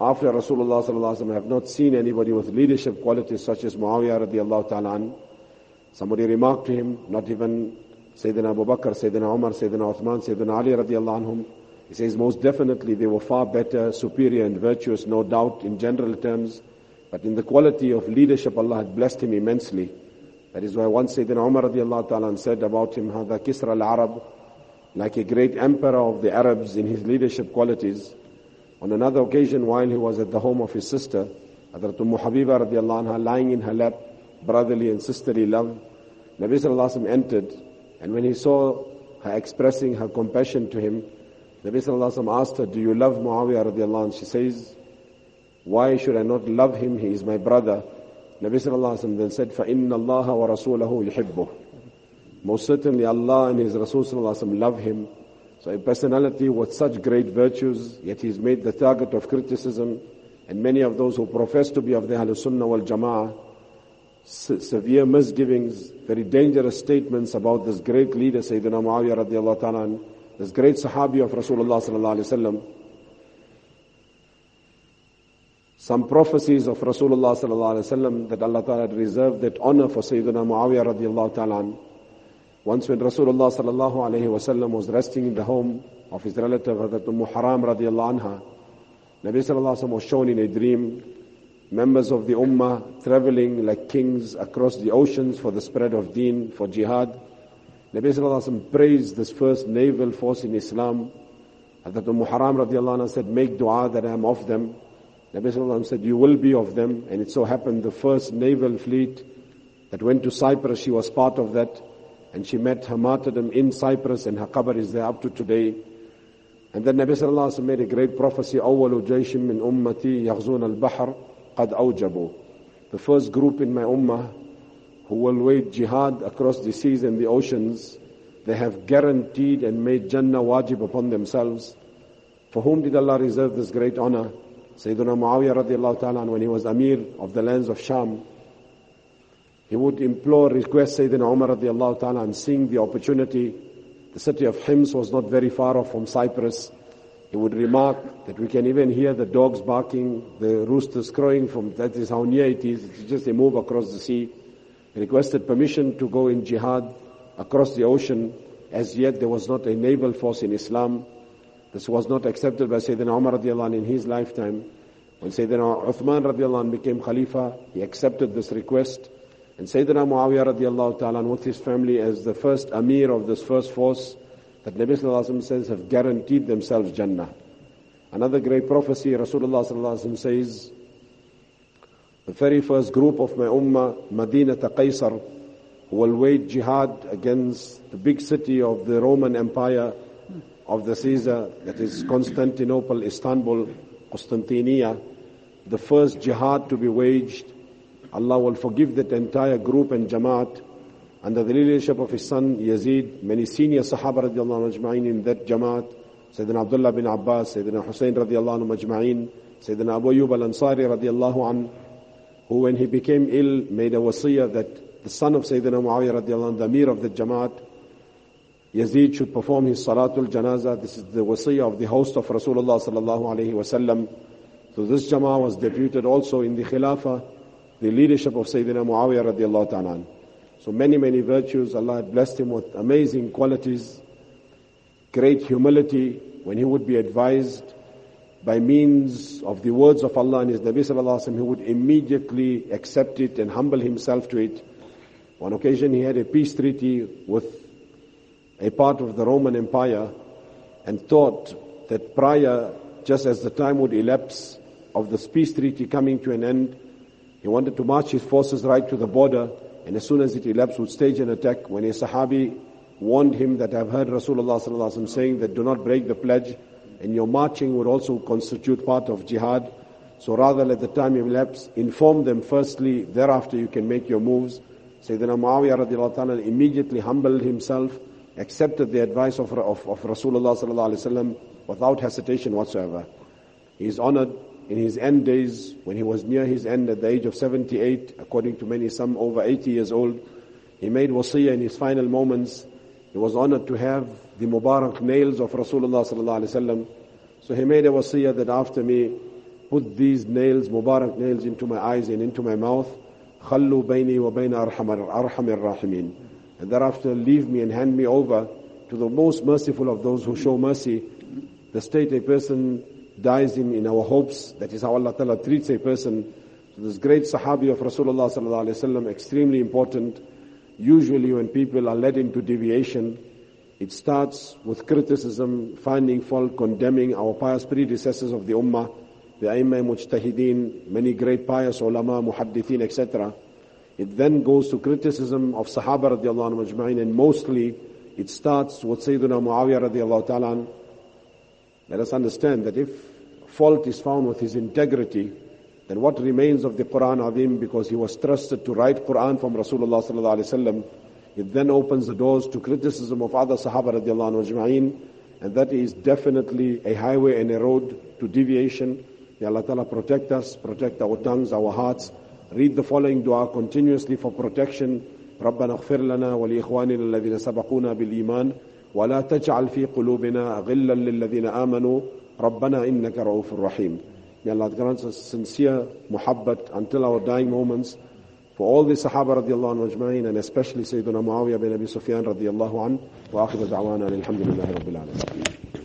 After Rasulullah صلى الله عليه وسلم I have not seen anybody with leadership qualities such as Muawiyah radiallahu ta'ala an. Somebody remarked to him, not even Sayyidina Abu Bakr, Sayyidina Umar, Sayyidina Uthman, Sayyidina Ali radiallahu anhum. He says most definitely they were far better, superior and virtuous, no doubt in general terms. But in the quality of leadership, Allah had blessed him immensely. That is why once Sayyidina Umar radiallahu ta'ala said about him, هذا كسرى العرب, like a great emperor of the Arabs in his leadership qualities. On another occasion, while he was at the home of his sister, Hadrat Umm Habiba radiallahu anha, lying in her lap, brotherly and sisterly love, Nabi sallallahu alayhi wa entered, and when he saw her expressing her compassion to him, Nabi sallallahu alayhi wa asked her, do you love Muawiyah radiallahu anha? She says, why should I not love him? He is my brother. Nabi sallallahu alayhi wa then said, فَإِنَّ اللَّهَ وَرَسُولَهُ يُحِبُّهُ Most certainly Allah and His Rasul sallallahu alayhi wa love him. So a personality with such great virtues, yet he is made the target of criticism, and many of those who profess to be of the Ahlul Sunnah wal Jama'ah, severe misgivings, very dangerous statements about this great leader, Sayyidina Muawiyah radiallahu ta'ala, this great Sahabi of Rasulullah sallallahu alayhi wa sallam, some prophecies of Rasulullah sallallahu alaihi wasallam that Allah Ta'ala had reserved that honor for Sayyidina Muawiyah radiallahu ta'ala. Once when Rasulullah sallallahu alaihi wasallam was resting in the home of his relative Hazrat Umm Haram radiallahu anha, Nabi sallallahu alaihi wasallam was shown in a dream members of the ummah traveling like kings across the oceans for the spread of deen, for jihad. Nabi sallallahu alaihi wasallam praised this first naval force in Islam. Hazrat Umm Haram radiallahu anha said, make dua that I am of them. Nabi Sallallahu said, you will be of them. And it so happened the first naval fleet that went to Cyprus, she was part of that. And she met her martyrdom in Cyprus and her qabr is there up to today. And then Nabi Sallallahu made a great prophecy, أول جيش من أمتي يغزون البحر قد أوجبوا. The first group in my ummah who will wage jihad across the seas and the oceans, they have guaranteed and made Jannah wajib upon themselves. For whom did Allah reserve this great honor? Sayyidina Muawiyah radiallahu ta'ala when he was Amir of the lands of Sham, he would implore, request Sayyidina Umar radiallahu ta'ala and seeing the opportunity, the city of Hims was not very far off from Cyprus. He would remark that we can even hear the dogs barking, the roosters crowing from, that is how near it is. It's just a move across the sea. He requested permission to go in jihad across the ocean. As yet there was not a naval force in Islam. This was not accepted by Sayyidina Umar radiallahu in his lifetime. When Sayyidina Uthman radiallahu became Khalifa, he accepted this request. And Sayyidina Muawiyah radiallahu ta'ala with his family as the first Amir of this first force, that Nabi sallallahu says have guaranteed themselves Jannah. Another great prophecy, Rasulullah sallallahu says, the very first group of my ummah, Medina Qaisar, who will wage jihad against the big city of the Roman Empire of the Caesar, that is Constantinople, Istanbul, Constantinia, the first jihad to be waged. Allah will forgive that entire group and Jamaat under the leadership of his son Yazid, many senior Sahaba radiallahu anhu in that Jamaat, Sayyidina Abdullah bin Abbas, Sayyidina Hussein radiallahu majma'in, Sayyidina Abu Ayyub al-Ansari radiallahu anhu, who when he became ill made a wasiyah that the son of Sayyidina Muawiyah radiallahu anhu, the Amir of the Jamaat, Yazid should perform his Salatul Janazah. This is the wasiyah of the host of Rasulullah sallallahu alayhi wasallam. So this Jama'ah was deputed also in the Khilafah, the leadership of Sayyidina Muawiyah radiallahu ta'ala. So many, many virtues. Allah had blessed him with amazing qualities, great humility when he would be advised by means of the words of Allah and His Nabi sallallahu alayhi wa he would immediately accept it and humble himself to it. One occasion he had a peace treaty with a part of the Roman Empire and thought that prior, just as the time would elapse of the peace treaty coming to an end, he wanted to march his forces right to the border and as soon as it elapsed would stage an attack when a Sahabi warned him that I've heard Rasulullah saying that do not break the pledge and your marching would also constitute part of jihad. So rather let the time elapse, inform them firstly, thereafter you can make your moves. Sayyidina Muawiyah radiallahu ta'ala immediately humbled himself accepted the advice of, of, of Rasulullah sallallahu alaihi wasallam without hesitation whatsoever. He is honored in his end days, when he was near his end at the age of 78, according to many, some over 80 years old. He made wasiyah in his final moments. He was honored to have the Mubarak nails of Rasulullah sallallahu alaihi wasallam. So he made a wasiyah that after me, put these nails, Mubarak nails into my eyes and into my mouth. خلوا بيني وبين أرحم الراحمين and thereafter leave me and hand me over to the most merciful of those who show mercy. The state a person dies in, in our hopes, that is how Allah Ta'ala treats a person. So this great Sahabi of Rasulullah Sallallahu Alaihi Wasallam, extremely important. Usually when people are led into deviation, it starts with criticism, finding fault, condemning our pious predecessors of the Ummah, the Aimah Mujtahideen, many great pious ulama, muhaddithin, etc. It then goes to criticism of Sahaba radiallahu anhu majma'in and mostly it starts with Sayyidina Muawiyah radiallahu ta'ala Let us understand that if fault is found with his integrity, then what remains of the Quran Azim because he was trusted to write Quran from Rasulullah sallallahu alaihi wasallam, it then opens the doors to criticism of other Sahaba radiallahu anhu majma'in and that is definitely a highway and a road to deviation. May Allah Ta'ala protect us, protect our tongues, our hearts, Read the following dua continuously for protection. ربنا اغفر لنا ولإخواننا الذين سبقونا بالإيمان ولا تجعل في قلوبنا غلا للذين آمنوا ربنا إنك رؤوف رحيم. May Allah grant us sincere muhabbat until our dying moments for all the Sahaba radiallahu anhu ajma'in and especially Sayyidina Muawiyah bin Abi Sufyan radiallahu anhu wa akhir da'wana alhamdulillahi rabbil alamin.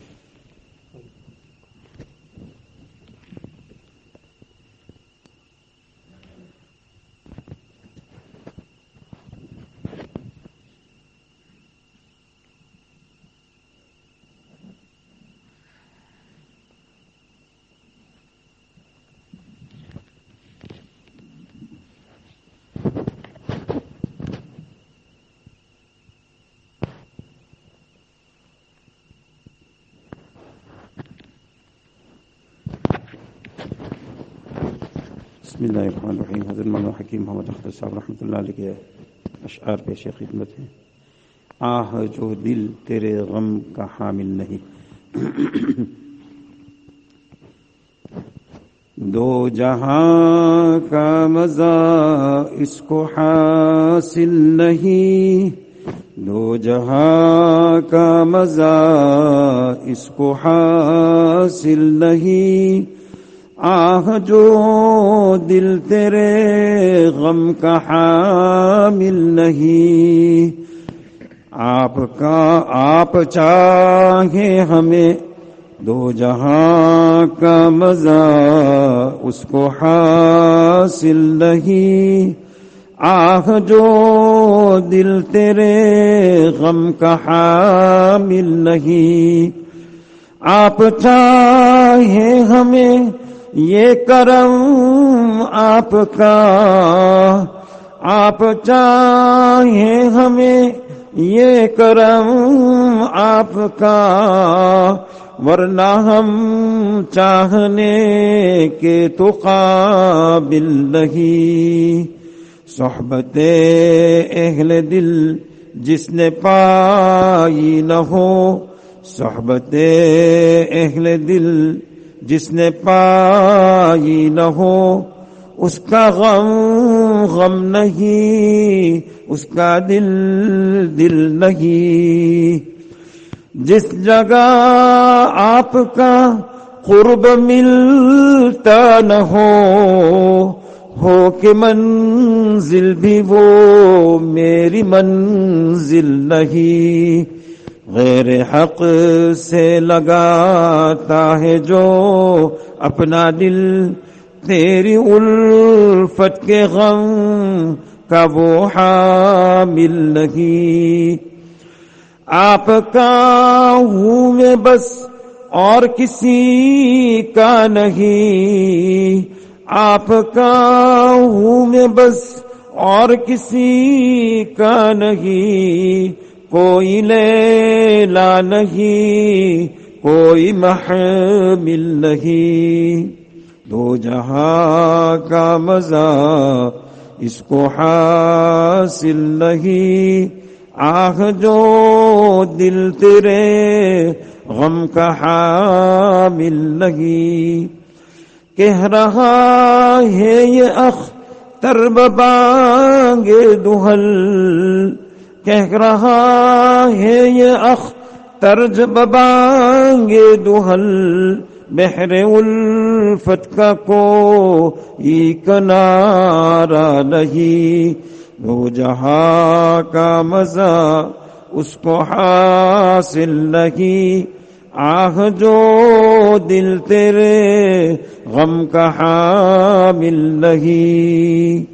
بسم اللہ الرحمن الرحیم۔ حضرت مولانا حکیم محمد اختر صاحب رحمۃ اللہ علیہ کے اشعار پیش خدمت ہیں۔ آہ، جو دل تیرے غم کا حامل نہیں۔ دو جہاں کا مزہ اس کو حاصل نہیں۔ دو جہاں کا مزہ اس کو حاصل نہیں۔ آہ جو دل تیرے غم کا حامل نہیں۔ آپ کا آپ چاہے ہمیں دو جہاں کا مزہ اس کو حاصل نہیں۔ آہ جو دل تیرے غم کا حامل نہیں۔ آپ چاہے ہمیں یہ کرم آپ کا، آپ چاہے ہمیں یہ کرم آپ کا، ورنہ ہم چاہنے کے تو قابل نہیں۔ صحبت اہل دل جس نے پائی نہ ہو، صحبت اہل دل جس نے پائی نہ ہو، اس کا غم غم نہیں، اس کا دل دل نہیں۔ جس جگہ آپ کا قرب ملتا نہ ہو ہو کہ منزل بھی وہ میری منزل نہیں۔ غیر حق سے لگاتا ہے جو اپنا دل، تیری الفت کے غم کا وہ حامل نہیں۔ آپ کا ہوں میں بس اور کسی کا نہیں۔ آپ کا ہوں میں بس اور کسی کا نہیں۔ کوئی لیلا نہیں، کوئی محمل نہیں۔ دو جہاں کا مزہ اس کو حاصل نہیں۔ آہ جو دل تیرے، غم کا حامل لگی کہہ رہا ہے یہ اخ، ترب بانگے دہل۔ کہہ رہا ہے یہ اخ ترج بانگے دہل، بحر الفت کا کو کنارا نہیں۔ دو جہاں کا مزہ اس کو حاصل نہیں۔ آہ، جو دل تیرے غم کا حامل نہیں۔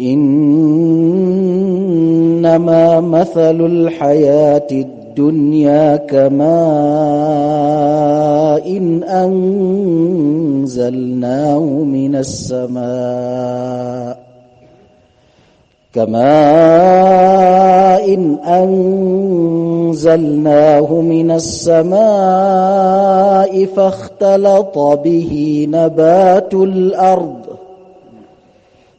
إنما مثل الحياة الدنيا كماء إن أنزلناه من السماء كماء إن أنزلناه من السماء فاختلط به نبات الأرض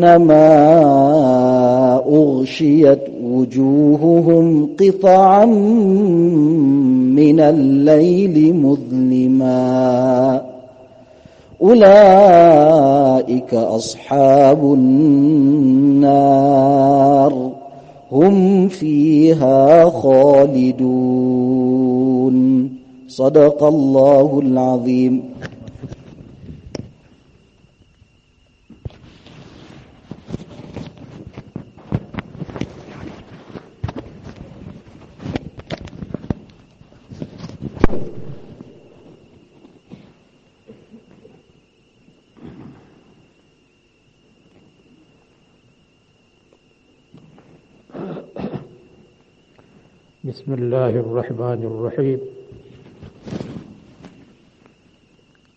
كأنما أغشيت وجوههم قطعا من الليل مظلما. أولئك أصحاب النار. هم فيها خالدون. صدق الله العظيم. بسم الله الرحمن الرحيم.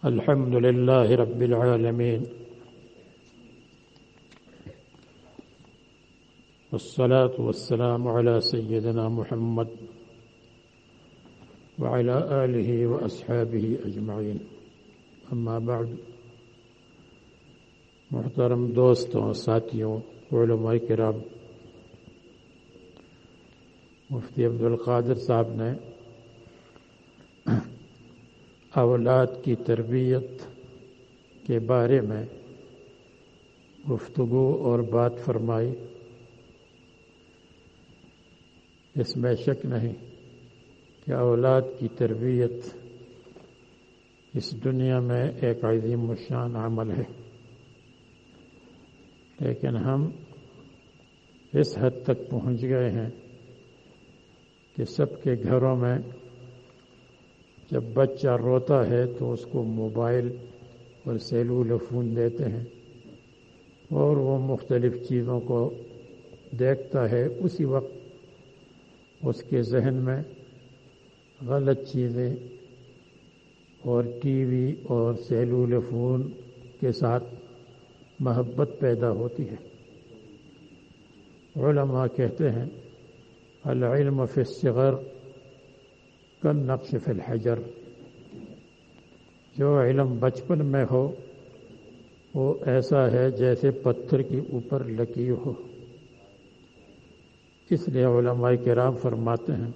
الحمد لله رب العالمين. والصلاة والسلام على سيدنا محمد وعلى آله وأصحابه أجمعين. أما بعد محترم دوستوں ساتھیوں علماء کرام مفتی عبد القادر صاحب نے اولاد کی تربیت کے بارے میں گفتگو اور بات فرمائی۔ اس میں شک نہیں کہ اولاد کی تربیت اس دنیا میں ایک عظیم الشان عمل ہے۔ لیکن ہم اس حد تک پہنچ گئے ہیں کہ سب کے گھروں میں جب بچہ روتا ہے تو اس کو موبائل اور سیلول فون دیتے ہیں اور وہ مختلف چیزوں کو دیکھتا ہے، اسی وقت اس کے ذہن میں غلط چیزیں اور ٹی وی اور سیلول فون کے ساتھ محبت پیدا ہوتی ہے۔ علماء کہتے ہیں العلم فی الصغر کن نقش فی الحجر۔ جو علم بچپن میں ہو، وہ ایسا ہے جیسے پتھر کی اوپر لکیر ہو۔ اس لیے علماء کرام فرماتے ہیں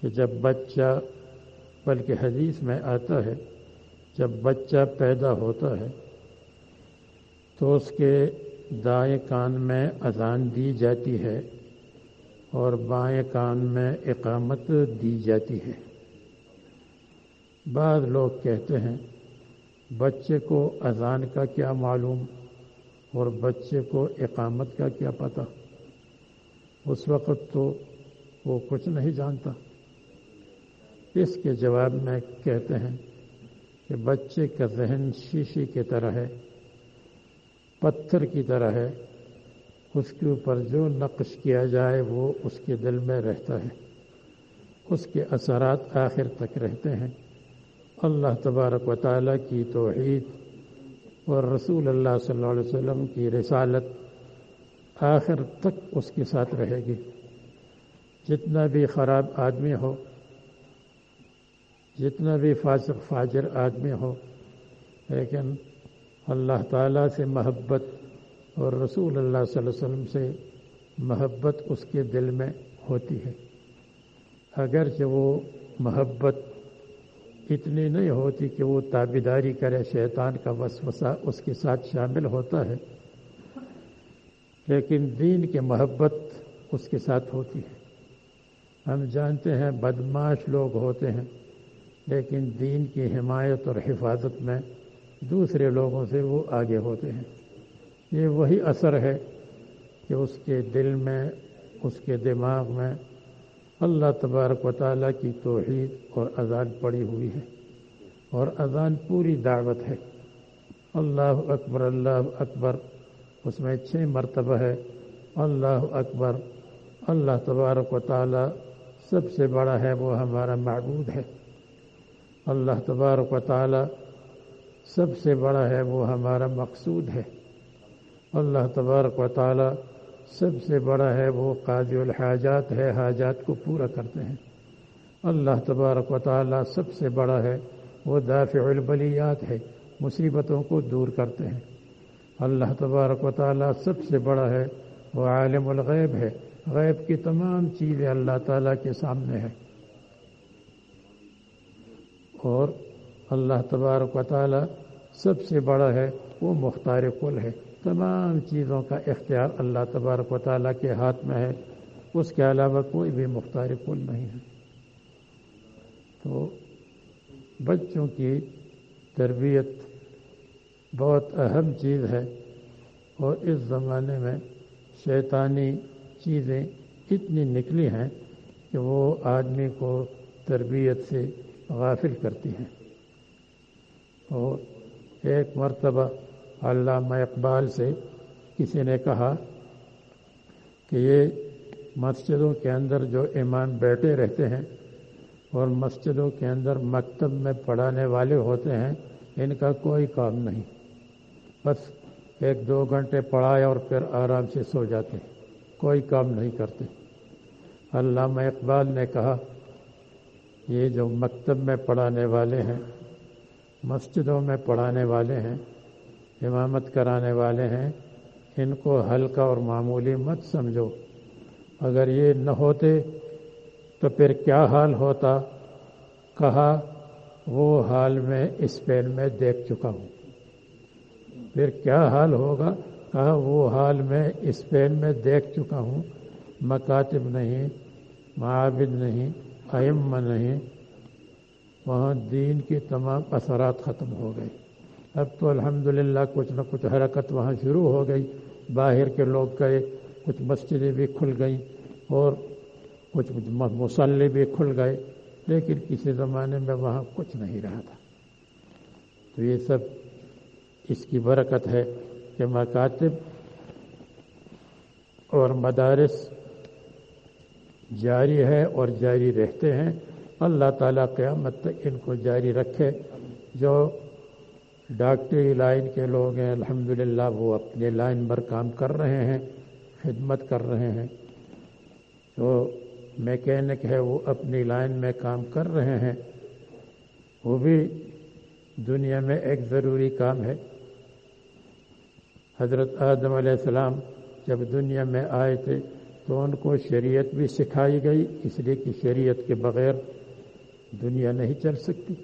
کہ جب بچہ، بلکہ حدیث میں آتا ہے، جب بچہ پیدا ہوتا ہے، تو اس کے دائیں کان میں اذان دی جاتی ہے۔ اور بائیں کان میں اقامت دی جاتی ہے۔ بعض لوگ کہتے ہیں، بچے کو اذان کا کیا معلوم اور بچے کو اقامت کا کیا پتہ؟ اس وقت تو وہ کچھ نہیں جانتا۔ اس کے جواب میں کہتے ہیں کہ بچے کا ذہن شیشی کی طرح ہے، پتھر کی طرح ہے اس کے اوپر جو نقش کیا جائے وہ اس کے دل میں رہتا ہے۔ اس کے اثرات آخر تک رہتے ہیں۔ اللہ تبارک و تعالیٰ کی توحید اور رسول اللہ صلی اللہ علیہ وسلم کی رسالت آخر تک اس کے ساتھ رہے گی۔ جتنا بھی خراب آدمی ہو، جتنا بھی فاسق، فاجر آدمی ہو، لیکن اللہ تعالیٰ سے محبت اور رسول اللہ صلی اللہ علیہ وسلم سے محبت اس کے دل میں ہوتی ہے۔ اگرچہ وہ محبت اتنی نہیں ہوتی کہ وہ تابیداری کرے، شیطان کا وسوسہ اس کے ساتھ شامل ہوتا ہے، لیکن دین کے محبت اس کے ساتھ ہوتی ہے۔ ہم جانتے ہیں بدماش لوگ ہوتے ہیں، لیکن دین کی حمایت اور حفاظت میں دوسرے لوگوں سے وہ آگے ہوتے ہیں۔ یہ وہی اثر ہے کہ اس کے دل میں، اس کے دماغ میں اللہ تبارک و تعالیٰ کی توحید اور اذان پڑی ہوئی ہے اور اذان پوری دعوت ہے۔ اللہ اکبر اللہ اکبر، اس میں چھ مرتبہ ہے۔ اللہ اکبر، اللہ تبارک و تعالیٰ سب سے بڑا ہے، وہ ہمارا معبود ہے۔ اللہ تبارک و تعالیٰ سب سے بڑا ہے، وہ ہمارا مقصود ہے۔ اللہ تبارک و تعالیٰ سب سے بڑا ہے وہ قاضی الحاجات ہے، حاجات کو پورا کرتے ہیں۔ اللہ تبارک و تعالیٰ سب سے بڑا ہے، وہ دافع البلیات ہے، مصیبتوں کو دور کرتے ہیں۔ اللہ تبارک و تعالیٰ سب سے بڑا ہے، وہ عالم الغیب ہے۔ غیب کی تمام چیزیں اللہ تعالیٰ کے سامنے ہے اور اللہ تبارک و تعالیٰ سب سے بڑا ہے، وہ مختار کل ہے۔ تمام چیزوں کا اختیار اللہ تبارک و تعالیٰ کے ہاتھ میں ہے۔ اس کے علاوہ کوئی بھی مختار کل نہیں ہے۔ تو بچوں کی تربیت بہت اہم چیز ہے اور اس زمانے میں شیطانی چیزیں اتنی نکلی ہیں کہ وہ آدمی کو تربیت سے غافل کرتی ہیں۔ اور ایک مرتبہ علامہ اقبال سے کسی نے کہا کہ یہ مسجدوں کے اندر جو امام بیٹھے رہتے ہیں اور مسجدوں کے اندر مکتب میں پڑھانے والے ہوتے ہیں، ان کا کوئی کام نہیں۔ بس ایک دو گھنٹے پڑھائے اور پھر آرام سے سو جاتے کوئی کام نہیں کرتے۔ علامہ اقبال نے کہا، یہ جو مکتب میں پڑھانے والے ہیں، مسجدوں میں پڑھانے والے ہیں امامت کرانے والے ہیں، ان کو ہلکا اور معمولی مت سمجھو۔ اگر یہ نہ ہوتے تو پھر کیا حال ہوتا؟ کہا، وہ حال میں اسپین میں دیکھ چکا ہوں۔ پھر کیا حال ہوگا؟ کہا، وہ حال میں اسپین میں دیکھ چکا ہوں۔ مکاتب نہیں، معابد نہیں، ائمہ نہیں۔ وہاں دین کی تمام اثرات ختم ہو گئے۔ اب تو الحمدللہ کچھ نہ کچھ حرکت وہاں شروع ہو گئی۔ باہر کے لوگ گئے، کچھ مسجدیں بھی کھل گئیں اور کچھ مسلح بھی کھل گئے۔ لیکن کسی زمانے میں وہاں کچھ نہیں رہا تھا۔ تو یہ سب اس کی برکت ہے کہ مکاتب اور مدارس جاری ہے اور جاری رہتے ہیں۔ اللہ تعالیٰ قیامت تک ان کو جاری رکھے۔ جو ڈاکٹری لائن کے لوگ ہیں، الحمدللہ وہ اپنے لائن پر کام کر رہے ہیں، خدمت کر رہے ہیں۔ تو میکینک ہے، وہ اپنی لائن میں کام کر رہے ہیں۔ وہ بھی دنیا میں ایک ضروری کام ہے۔ حضرت آدم علیہ السلام جب دنیا میں آئے تھے تو ان کو شریعت بھی سکھائی گئی، اس لیے کہ شریعت کے بغیر دنیا نہیں چل سکتی،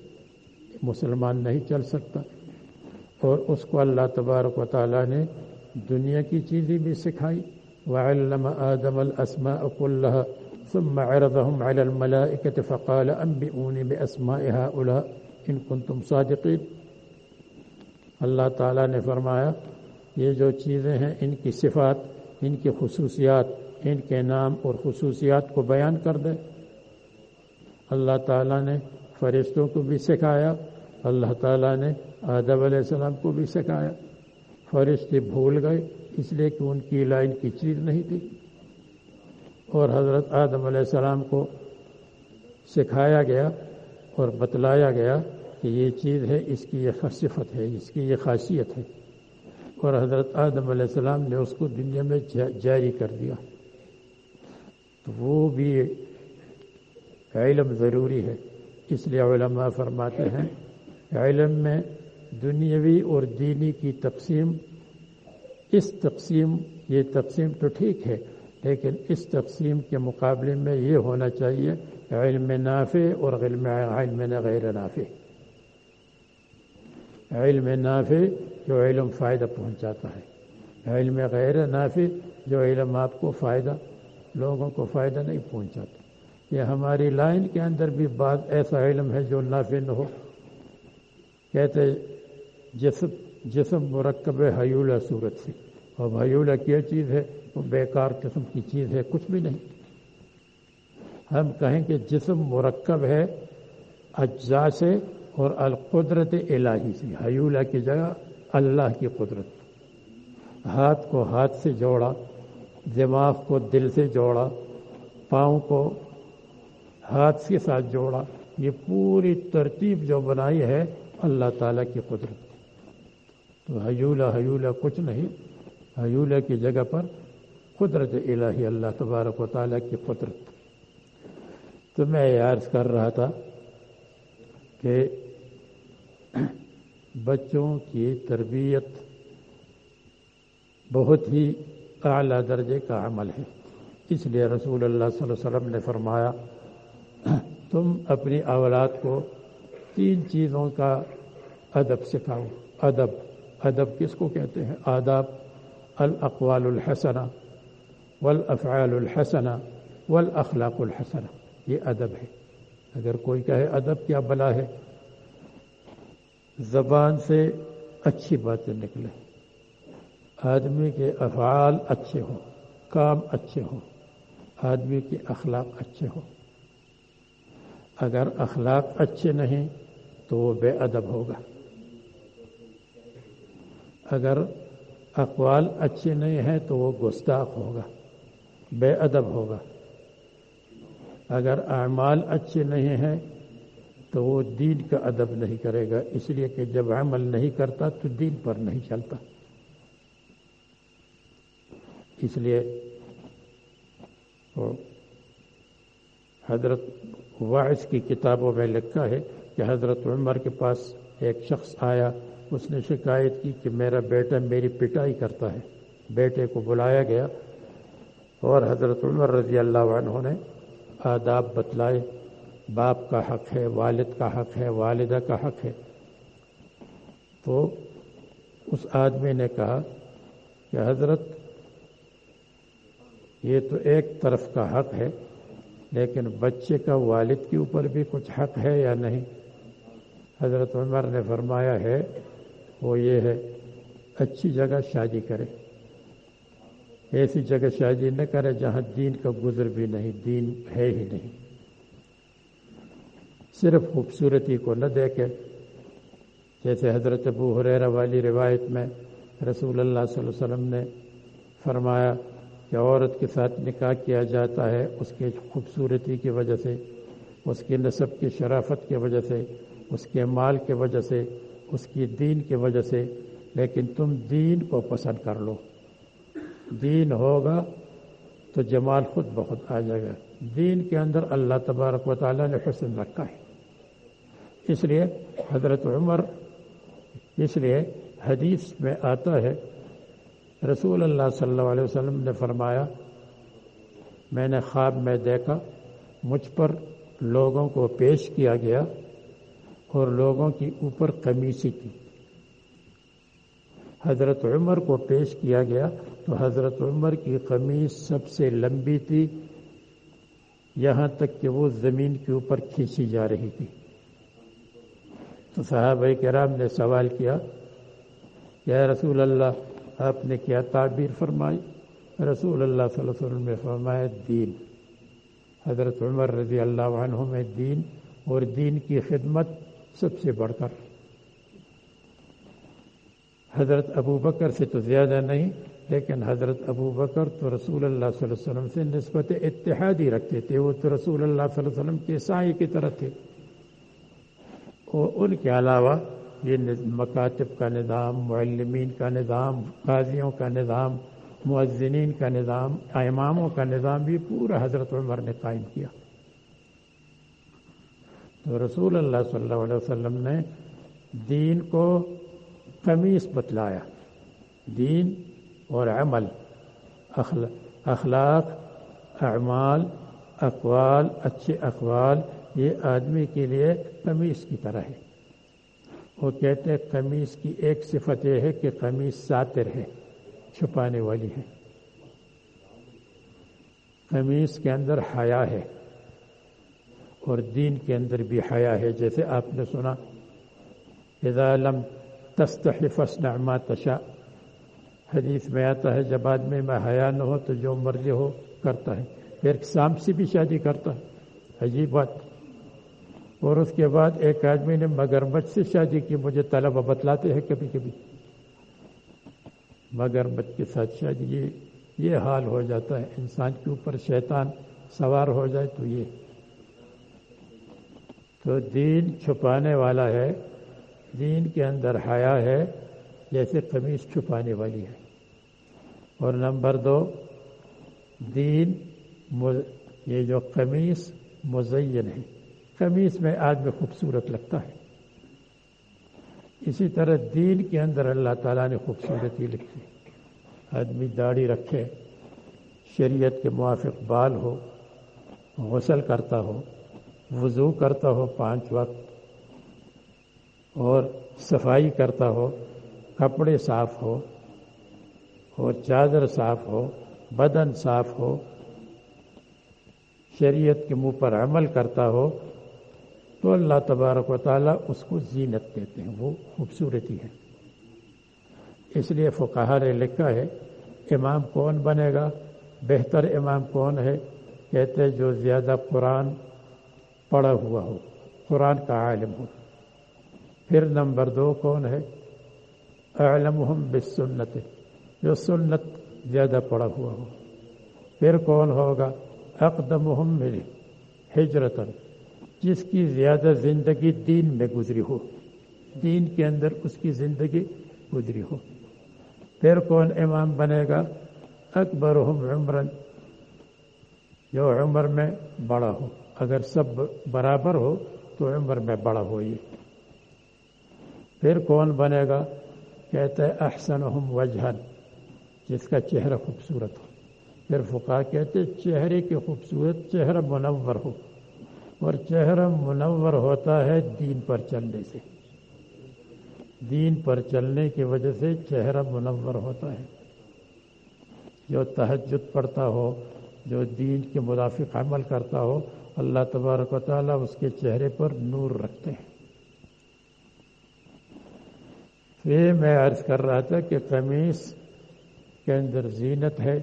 مسلمان نہیں چل سکتا۔ اور اس کو اللہ تبارک و تعالیٰ نے دنیا کی چیزیں بھی سکھائی۔ وعلم آدم الأسماء كلها ثم عرضهم على الملائكة فقال أنبئوني بأسماء هؤلاء إن كنتم صادقين۔ اللہ تعالیٰ نے فرمایا، یہ جو چیزیں ہیں، ان کی صفات، ان کی خصوصیات، ان کے نام اور خصوصیات کو بیان کر دے اللہ تعالیٰ نے فرشتوں کو بھی سکھایا۔ اللہ تعالیٰ نے آدم علیہ السلام کو بھی سکھایا۔ فرشتے بھول گئے، اس لیے کہ ان کی لائن کی چیز نہیں تھی۔ اور حضرت آدم علیہ السلام کو سکھایا گیا اور بتلایا گیا کہ یہ چیز ہے، اس کی یہ صفت ہے، اس کی یہ خاصیت ہے۔ اور حضرت آدم علیہ السلام نے اس کو دنیا میں جاری کر دیا۔ تو وہ بھی علم ضروری ہے۔ اس لیے علماء فرماتے ہیں، علم میں دنیاوی اور دینی کی تقسیم۔ اس تقسیم، یہ تقسیم تو ٹھیک ہے، لیکن اس تقسیم کے مقابلے میں یہ ہونا چاہیے علم نافع اور علم علم غیر نافع۔ علم نافع جو علم فائدہ پہنچاتا ہے۔ علم غیر نافع جو علم آپ کو فائدہ، لوگوں کو فائدہ نہیں پہنچاتا۔ یہ ہماری لائن کے اندر بھی بعض ایسا علم ہے جو نافع نہ ہو۔ کہتے جسم جسم مرکب حیولہ صورت سے۔ اور حیولہ کیا چیز ہے، وہ بیکار قسم کی چیز ہے، کچھ بھی نہیں۔ ہم کہیں کہ جسم مرکب ہے اجزاء سے اور القدرت الہی سے۔ حیولہ کی جگہ اللہ کی قدرت۔ ہاتھ کو ہاتھ سے جوڑا، دماغ کو دل سے جوڑا، پاؤں کو ہاتھ کے ساتھ جوڑا، یہ پوری ترتیب جو بنائی ہے، اللہ تعالیٰ کی قدرت۔ تو حیولہ حیولہ کچھ نہیں۔ حیولہ کی جگہ پر قدرت الہی اللہ تبارک و تعالیٰ کی قدرت۔ تو میں یہ عرض کر رہا تھا کہ بچوں کی تربیت بہت ہی اعلیٰ درجے کا عمل ہے۔ اس لیے رسول اللہ صلی اللہ علیہ وسلم نے فرمایا، تم اپنی اولاد کو تین چیزوں کا ادب سکھاؤ۔ ادب۔ ادب کس کو کہتے ہیں؟ آداب، الاقوال الحسنہ، والافعال الحسنہ، والاخلاق الحسنہ۔ یہ ادب ہے۔ اگر کوئی کہے ادب کیا بلا ہے؟ زبان سے اچھی باتیں نکلے آدمی کے افعال اچھے ہوں، کام اچھے ہوں، آدمی کے اخلاق اچھے ہوں۔ اگر اخلاق اچھے نہیں تو وہ بے ادب ہوگا۔ اگر اقوال اچھے نہیں ہیں تو وہ گستاخ ہوگا، بے ادب ہوگا۔ اگر اعمال اچھے نہیں ہیں تو وہ دین کا ادب نہیں کرے گا، اس لیے کہ جب عمل نہیں کرتا تو دین پر نہیں چلتا۔ اس لیے حضرت واعث کی کتابوں میں لکھا ہے کہ حضرت عمر کے پاس ایک شخص آیا اس نے شکایت کی کہ میرا بیٹا میری پٹائی کرتا ہے۔ بیٹے کو بلایا گیا اور حضرت عمر رضی اللہ عنہ نے آداب بتلائے، باپ کا حق ہے، والد کا حق ہے، والدہ کا حق ہے۔ تو اس آدمی نے کہا کہ حضرت، یہ تو ایک طرف کا حق ہے، لیکن بچے کا والد کے اوپر بھی کچھ حق ہے یا نہیں؟ حضرت عمر نے فرمایا ہے وہ یہ ہے، اچھی جگہ شادی کرے۔ ایسی جگہ شادی نہ کرے جہاں دین کا گزر بھی نہیں، دین ہے ہی نہیں۔ صرف خوبصورتی کو نہ دیکھے جیسے حضرت ابو حریرہ والی روایت میں رسول اللہ صلی اللہ علیہ وسلم نے فرمایا کہ عورت کے ساتھ نکاح کیا جاتا ہے اس کے خوبصورتی کی وجہ سے، اس کی نصب کی شرافت کی وجہ سے، اس کے مال کی وجہ سے اس کی دین کی وجہ سے، لیکن تم دین کو پسند کر لو۔ دین ہوگا تو جمال خود بخود آ جائے گا۔ دین کے اندر اللہ تبارک و تعالیٰ نے حسن رکھا ہے۔ اس لیے حضرت عمر، اس لیے حدیث میں آتا ہے، رسول اللہ صلی اللہ علیہ وسلم نے فرمایا، میں نے خواب میں دیکھا، مجھ پر لوگوں کو پیش کیا گیا اور لوگوں کی اوپر قمیصی کی۔ حضرت عمر کو پیش کیا گیا تو حضرت عمر کی قمیص سب سے لمبی تھی، یہاں تک کہ وہ زمین کے اوپر کھینچی جا رہی تھی۔ تو صحابہ کرام نے سوال کیا، یا رسول اللہ، آپ نے کیا تعبیر فرمائی؟ رسول اللہ صلی اللہ علیہ وسلم نے فرمایا، دین۔ حضرت عمر رضی اللہ عنہ میں دین اور دین کی خدمت سب سے بڑھ کر۔ حضرت ابو بکر سے تو زیادہ نہیں، لیکن حضرت ابو بکر تو رسول اللہ صلی اللہ علیہ وسلم سے نسبت اتحادی رکھتے تھے۔ وہ تو رسول اللہ صلی اللہ علیہ وسلم کے سائے کی طرح تھے۔ اور ان کے علاوہ یہ مکاتب کا نظام، معلمین کا نظام، قاضیوں کا نظام معذنین کا نظام، اماموں کا نظام بھی پورا حضرت عمر نے قائم کیا۔ رسول اللہ صلی اللہ علیہ وسلم نے دین کو قمیص بتلایا۔ دین اور عمل اخلاق، اعمال، اقوال، اچھے اقوال، یہ آدمی کے لیے قمیص کی طرح ہے۔ وہ کہتے ہیں قمیص کی ایک صفت یہ ہے کہ قمیص ساتر ہے، چھپانے والی ہے۔ قمیص کے اندر حیا ہے۔ اور دین کے اندر بھی حیا ہے۔ جیسے آپ نے سنا، اذا لم تستحی فصنع ما تشاء۔ حدیث میں آتا ہے، جب آدمی میں حیا نہ ہو تو جو مرضی ہو کرتا ہے۔ پھر سام سے بھی شادی کرتا ہے۔ عجیب بات۔ اور اس کے بعد ایک آدمی نے مگر مچھ سے شادی کی، مجھے طلبہ بتلاتے ہیں کبھی کبھی۔ مگر مچھ کے ساتھ شادی، یہ یہ حال ہو جاتا ہے۔ انسان کے اوپر شیطان سوار ہو جائے تو یہ تو دین چھپانے والا ہے، دین کے اندر حیا ہے، جیسے قمیص چھپانے والی ہے۔ اور نمبر دو، دین یہ جو قمیص مزین ہے۔ قمیص میں آدمی خوبصورت لگتا ہے۔ اسی طرح دین کے اندر اللہ تعالیٰ نے خوبصورتی لکھی۔ آدمی داڑھی رکھے، شریعت کے موافق بال ہو، غسل کرتا ہو وضو کرتا ہو پانچ وقت اور صفائی کرتا ہو، کپڑے صاف ہو اور چادر صاف ہو، بدن صاف ہو، شریعت کے منہ پر عمل کرتا ہو، تو اللہ تبارک و تعالیٰ اس کو زینت کہتے ہیں، وہ خوبصورتی ہے۔ اس لیے فقہ نے لکھا ہے، امام کون بنے گا؟ بہتر امام کون ہے؟ کہتے جو زیادہ قرآن پڑھا ہوا ہو۔ قرآن کا عالم ہو پھر نمبر دو کون ہے؟ علمہم بالسنت، جو سنت زیادہ پڑا ہوا ہو۔ پھر کون ہوگا؟ اقدمہم میری ہجرتن جس کی زیادہ زندگی دین میں گزری ہو۔ دین کے اندر اس کی زندگی گزری ہو۔ پھر کون امام بنے گا؟ اکبر عمرن جو عمر میں بڑا ہو۔ اگر سب برابر ہو تو عمر میں بڑا ہو یہ پھر کون بنے گا؟ کہتے ہیں احسن وجہن جس کا چہرہ خوبصورت ہو۔ پھر فقہ کہتے چہرے کی خوبصورت، چہرہ منور ہو۔ اور چہرہ منور ہوتا ہے دین پر چلنے سے۔ دین پر چلنے کی وجہ سے چہرہ منور ہوتا ہے۔ جو تہجد پڑھتا ہو، جو دین کے مرافق عمل کرتا ہو اللہ تبارک و تعالیٰ اس کے چہرے پر نور رکھتے ہیں۔ پھر میں عرض کر رہا تھا کہ قمیص کے اندر زینت ہے،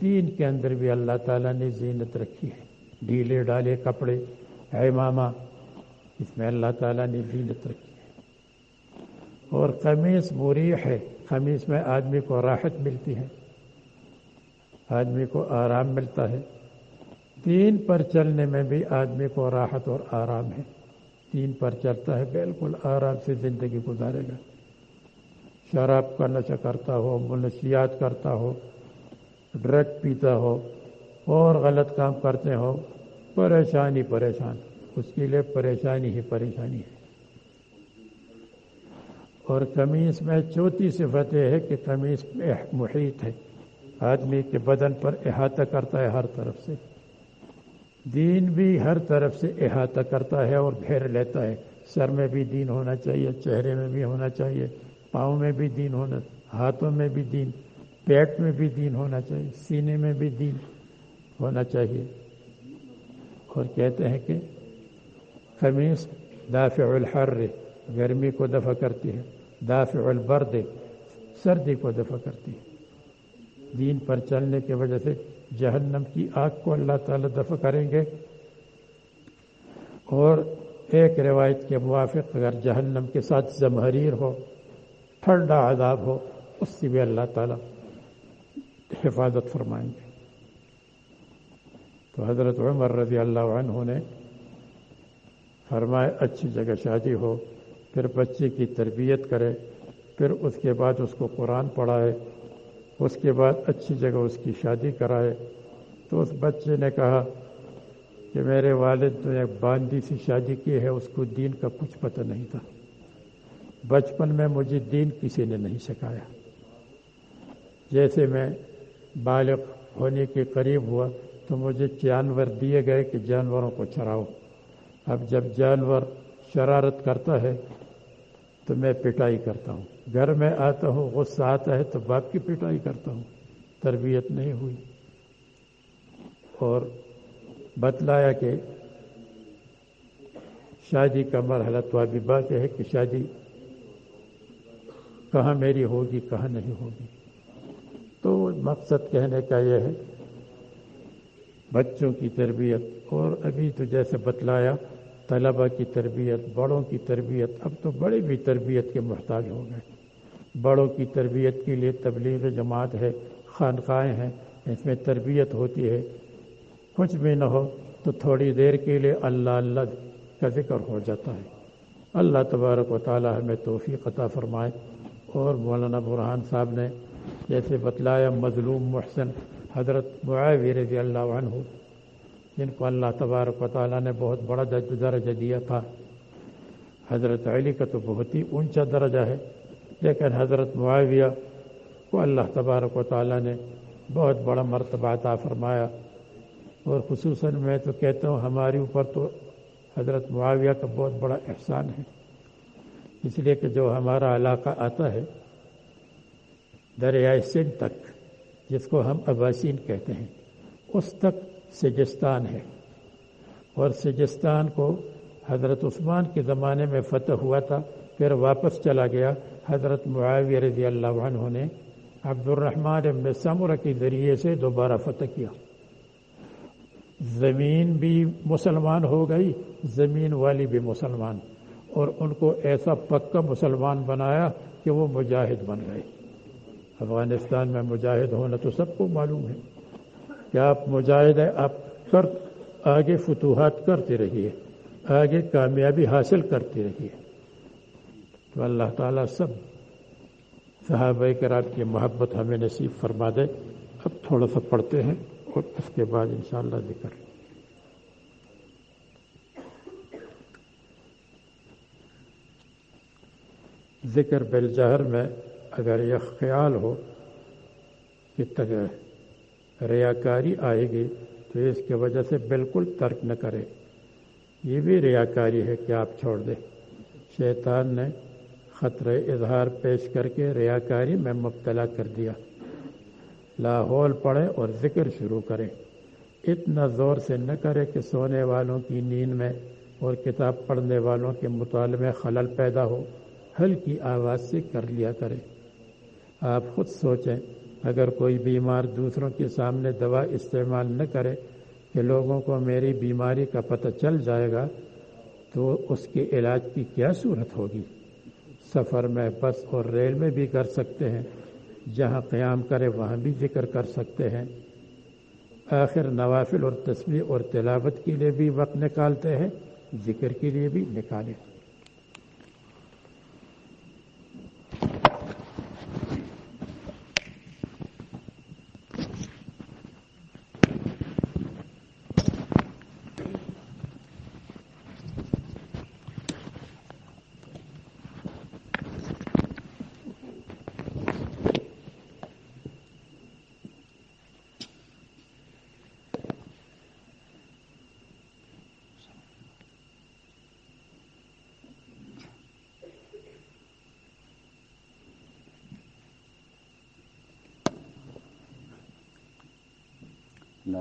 دین کے اندر بھی اللہ تعالیٰ نے زینت رکھی ہے۔ ڈھیلے ڈالے کپڑے اے ماما اس میں اللہ تعالیٰ نے زینت رکھی ہے۔ اور قمیص مریح ہے، قمیص میں آدمی کو راحت ملتی ہے، آدمی کو آرام ملتا ہے۔ دین پر چلنے میں بھی آدمی کو راحت اور آرام ہے۔ دین پر چلتا ہے بالکل آرام سے زندگی گزارے گا۔ شراب کا نشہ کرتا ہو، منشیات کرتا ہو، ڈرگ پیتا ہو، اور غلط کام کرتے ہو، پریشانی پریشان۔ اس کے لیے پریشانی ہی پریشانی ہے۔ اور قمیص میں چوتھی صفت یہ ہے کہ قمیص محیط ہے۔ آدمی کے بدن پر احاطہ کرتا ہے ہر طرف سے۔ دین بھی ہر طرف سے احاطہ کرتا ہے اور گھیر لیتا ہے۔ سر میں بھی دین ہونا چاہیے، چہرے میں بھی ہونا چاہیے، پاؤں میں بھی دین ہونا، ہاتھوں میں بھی دین، پیٹ میں بھی دین ہونا چاہیے، سینے میں بھی دین ہونا چاہیے۔ اور کہتے ہیں کہ خمیص دافع الحر، گرمی کو دفع کرتی ہے۔ دافع البرد، سردی کو دفع کرتی ہے۔ دین پر چلنے کی وجہ سے جہنم کی آگ کو اللہ تعالی دفع کریں گے۔ اور ایک روایت کے موافق اگر جہنم کے ساتھ زمحریر ہو، ٹھنڈا عذاب ہو، اس سے بھی اللہ تعالیٰ حفاظت فرمائیں گے۔ تو حضرت عمر رضی اللہ عنہ نے فرمائے اچھی جگہ شادی ہو، پھر بچے کی تربیت کرے، پھر اس کے بعد اس کو قرآن پڑھائے اس کے بعد اچھی جگہ اس کی شادی کرائے۔ تو اس بچے نے کہا کہ میرے والد نے ایک باندی سی شادی کی ہے، اس کو دین کا کچھ پتہ نہیں تھا۔ بچپن میں مجھے دین کسی نے نہیں سکھایا۔ جیسے میں بالغ ہونے کے قریب ہوا تو مجھے جانور دیے گئے کہ جانوروں کو چراؤ۔ اب جب جانور شرارت کرتا ہے تو میں پٹائی کرتا ہوں۔ گھر میں آتا ہوں، غصہ آتا ہے تو باپ کی پٹائی کرتا ہوں۔ تربیت نہیں ہوئی۔ اور بتلایا کہ شادی کا مرحلہ تو ابھی بات ہے کہ شادی کہاں میری ہوگی، کہاں نہیں ہوگی۔ تو مقصد کہنے کا یہ ہے، بچوں کی تربیت۔ اور ابھی تو جیسے بتلایا، طلبہ کی تربیت، بڑوں کی تربیت۔ اب تو بڑے بھی تربیت کے محتاج ہو گئے۔ بڑوں کی تربیت کے لیے تبلیغ جماعت ہے، خانقاہیں ہیں، اس میں تربیت ہوتی ہے۔ کچھ بھی نہ ہو تو تھوڑی دیر کے لیے اللہ اللہ کا ذکر ہو جاتا ہے۔ اللہ تبارک و تعالی ہمیں توفیق عطا فرمائے۔ اور مولانا برحان صاحب نے جیسے بتلایا، مظلوم محسن حضرت معاوی رضی اللہ عنہ، جن کو اللہ تبارک و تعالیٰ نے بہت بڑا درجہ دیا تھا۔ حضرت علی کا تو بہت ہی اونچا درجہ ہے۔ لیکن حضرت معاویہ کو اللہ تبارک و تعالیٰ نے بہت بڑا مرتبہ عطا فرمایا۔ اور خصوصاً میں تو کہتا ہوں ہمارے اوپر تو حضرت معاویہ کا بہت بڑا احسان ہے۔ اس لیے کہ جو ہمارا علاقہ آتا ہے، دریائے سندھ تک، جس کو ہم عباسین کہتے ہیں، اس تک سجستان ہے۔ اور سجستان کو حضرت عثمان کے زمانے میں فتح ہوا تھا، پھر واپس چلا گیا۔ حضرت معاویہ رضی اللہ عنہ نے عبد الرحمن ابن سمرہ کے ذریعے سے دوبارہ فتح کیا۔ زمین بھی مسلمان ہو گئی، زمین والی بھی مسلمان۔ اور ان کو ایسا پکا مسلمان بنایا کہ وہ مجاہد بن گئے۔ افغانستان میں مجاہد ہونا تو سب کو معلوم ہے۔ کہ آپ مجاہد ہیں؟ آپ کر آگے فتوحات کرتے رہیے، آگے کامیابی حاصل کرتے رہیے۔ تو اللہ تعالیٰ سب صحابہ کرام کی محبت ہمیں نصیب فرما دے۔ اب تھوڑا سا پڑھتے ہیں اور اس کے بعد انشاءاللہ ذکر۔ ذکر بالجہر میں اگر یہ خیال ہو کہ ریاکاری آئے گی تو اس کی وجہ سے بالکل ترک نہ کرے۔ یہ بھی ریاکاری ہے کہ آپ چھوڑ دیں۔ شیطان نے خطرہ اظہار پیش کر کے ریاکاری میں مبتلا کر دیا۔ لاہور پڑھے اور ذکر شروع کرے اتنا زور سے نہ کرے کہ سونے والوں کی نیند میں اور کتاب پڑھنے والوں کے مطالعے میں خلل پیدا ہو، ہلکی آواز سے کر لیا کرے آپ خود سوچیں، اگر کوئی بیمار دوسروں کے سامنے دوا استعمال نہ کرے کہ لوگوں کو میری بیماری کا پتہ چل جائے گا، تو اس کے علاج کی کیا صورت ہوگی؟ سفر میں بس اور ریل میں بھی کر سکتے ہیں۔ جہاں قیام کرے وہاں بھی ذکر کر سکتے ہیں۔ آخر نوافل اور تصویر اور تلاوت کے لیے بھی وقت نکالتے ہیں۔ ذکر کے لیے بھی نکالے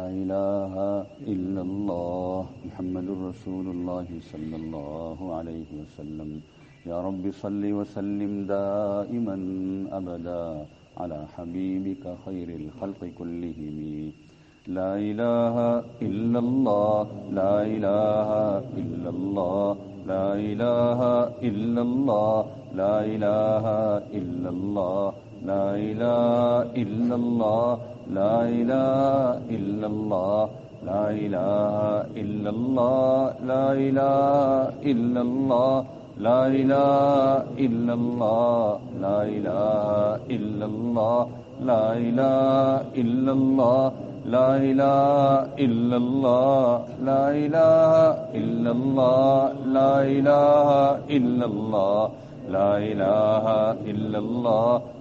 إله إلا الله محمد رسول الله صلى الله عليه وسلم. يا رب صل وسلم دائما أبدا على حبيبك خير الخلق كلهم. لا إله إلا الله، لا إله إلا الله، لا إله إلا الله، لا إله إلا الله، لا إله إلا الله لا إله إلا الله لا إله إلا الله لا إله إلا الله لا إله إلا الله لا إله إلا الله لا إله إلا الله لا إله إلا الله لا إله إلا الله لا إله إلا الله لا إله إلا الله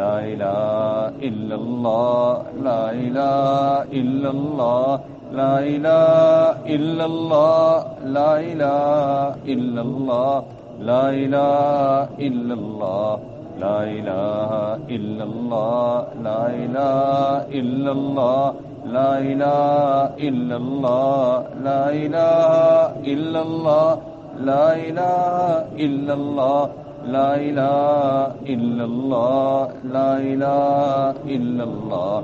لا إله إلا الله لا إله إلا الله لا إله إلا الله لا إله إلا الله لا إله إلا الله لا إله إلا الله لا إله إلا الله لا إله إلا الله لا إله إلا الله لا إله إلا الله لا إله إلا الله لا إله إلا الله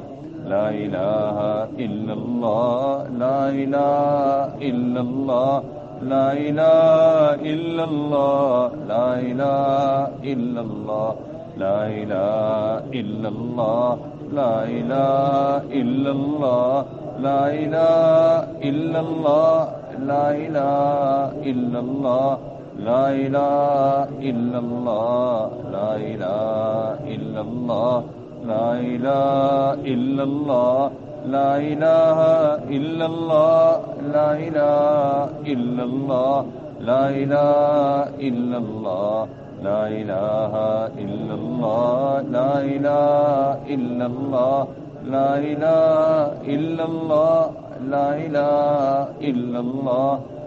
لا إله إلا الله لا إله إلا الله لا إله إلا الله لا إله إلا الله لا إله إلا الله لا إله إلا الله لا إله إلا الله لا إله إلا الله لا إله إلا الله لا إله إلا الله لا إله إلا الله لا إله إلا الله لا إله إلا الله لا إله إلا الله لا إله إلا الله لا إله إلا الله لا إله إلا الله لا إله إلا الله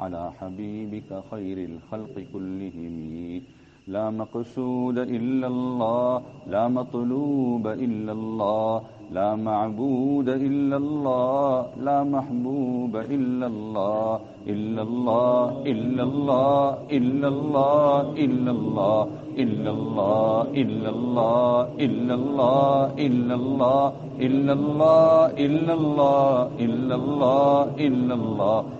على حبيبك خير الخلق كلهم لا مقصود إلا الله لا مطلوب إلا الله لا معبود إلا الله لا محبوب إلا الله إلا الله إلا الله إلا الله إلا الله إلا الله إلا الله إلا الله إلا الله إلا الله إلا الله إلا الله إلا الله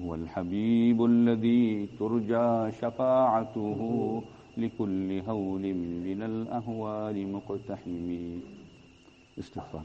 هو الحبيب الذي ترجى شفاعته لكل هول من الأهوال مقتحم استغفار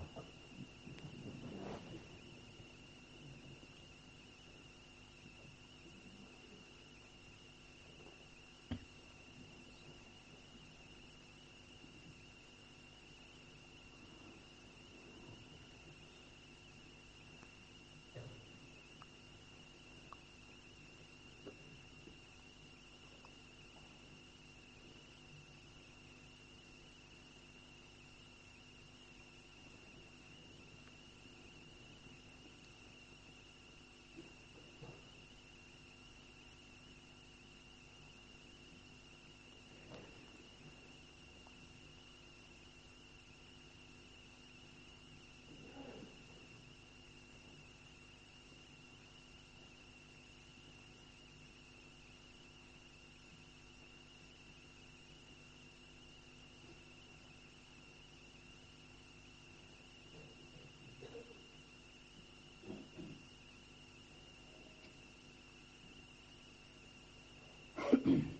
Mm-hmm.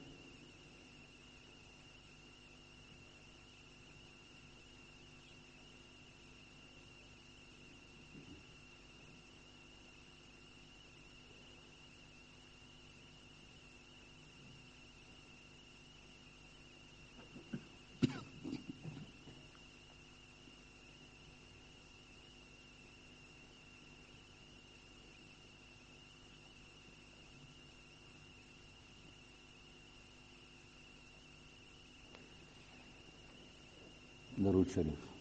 darul Şerif.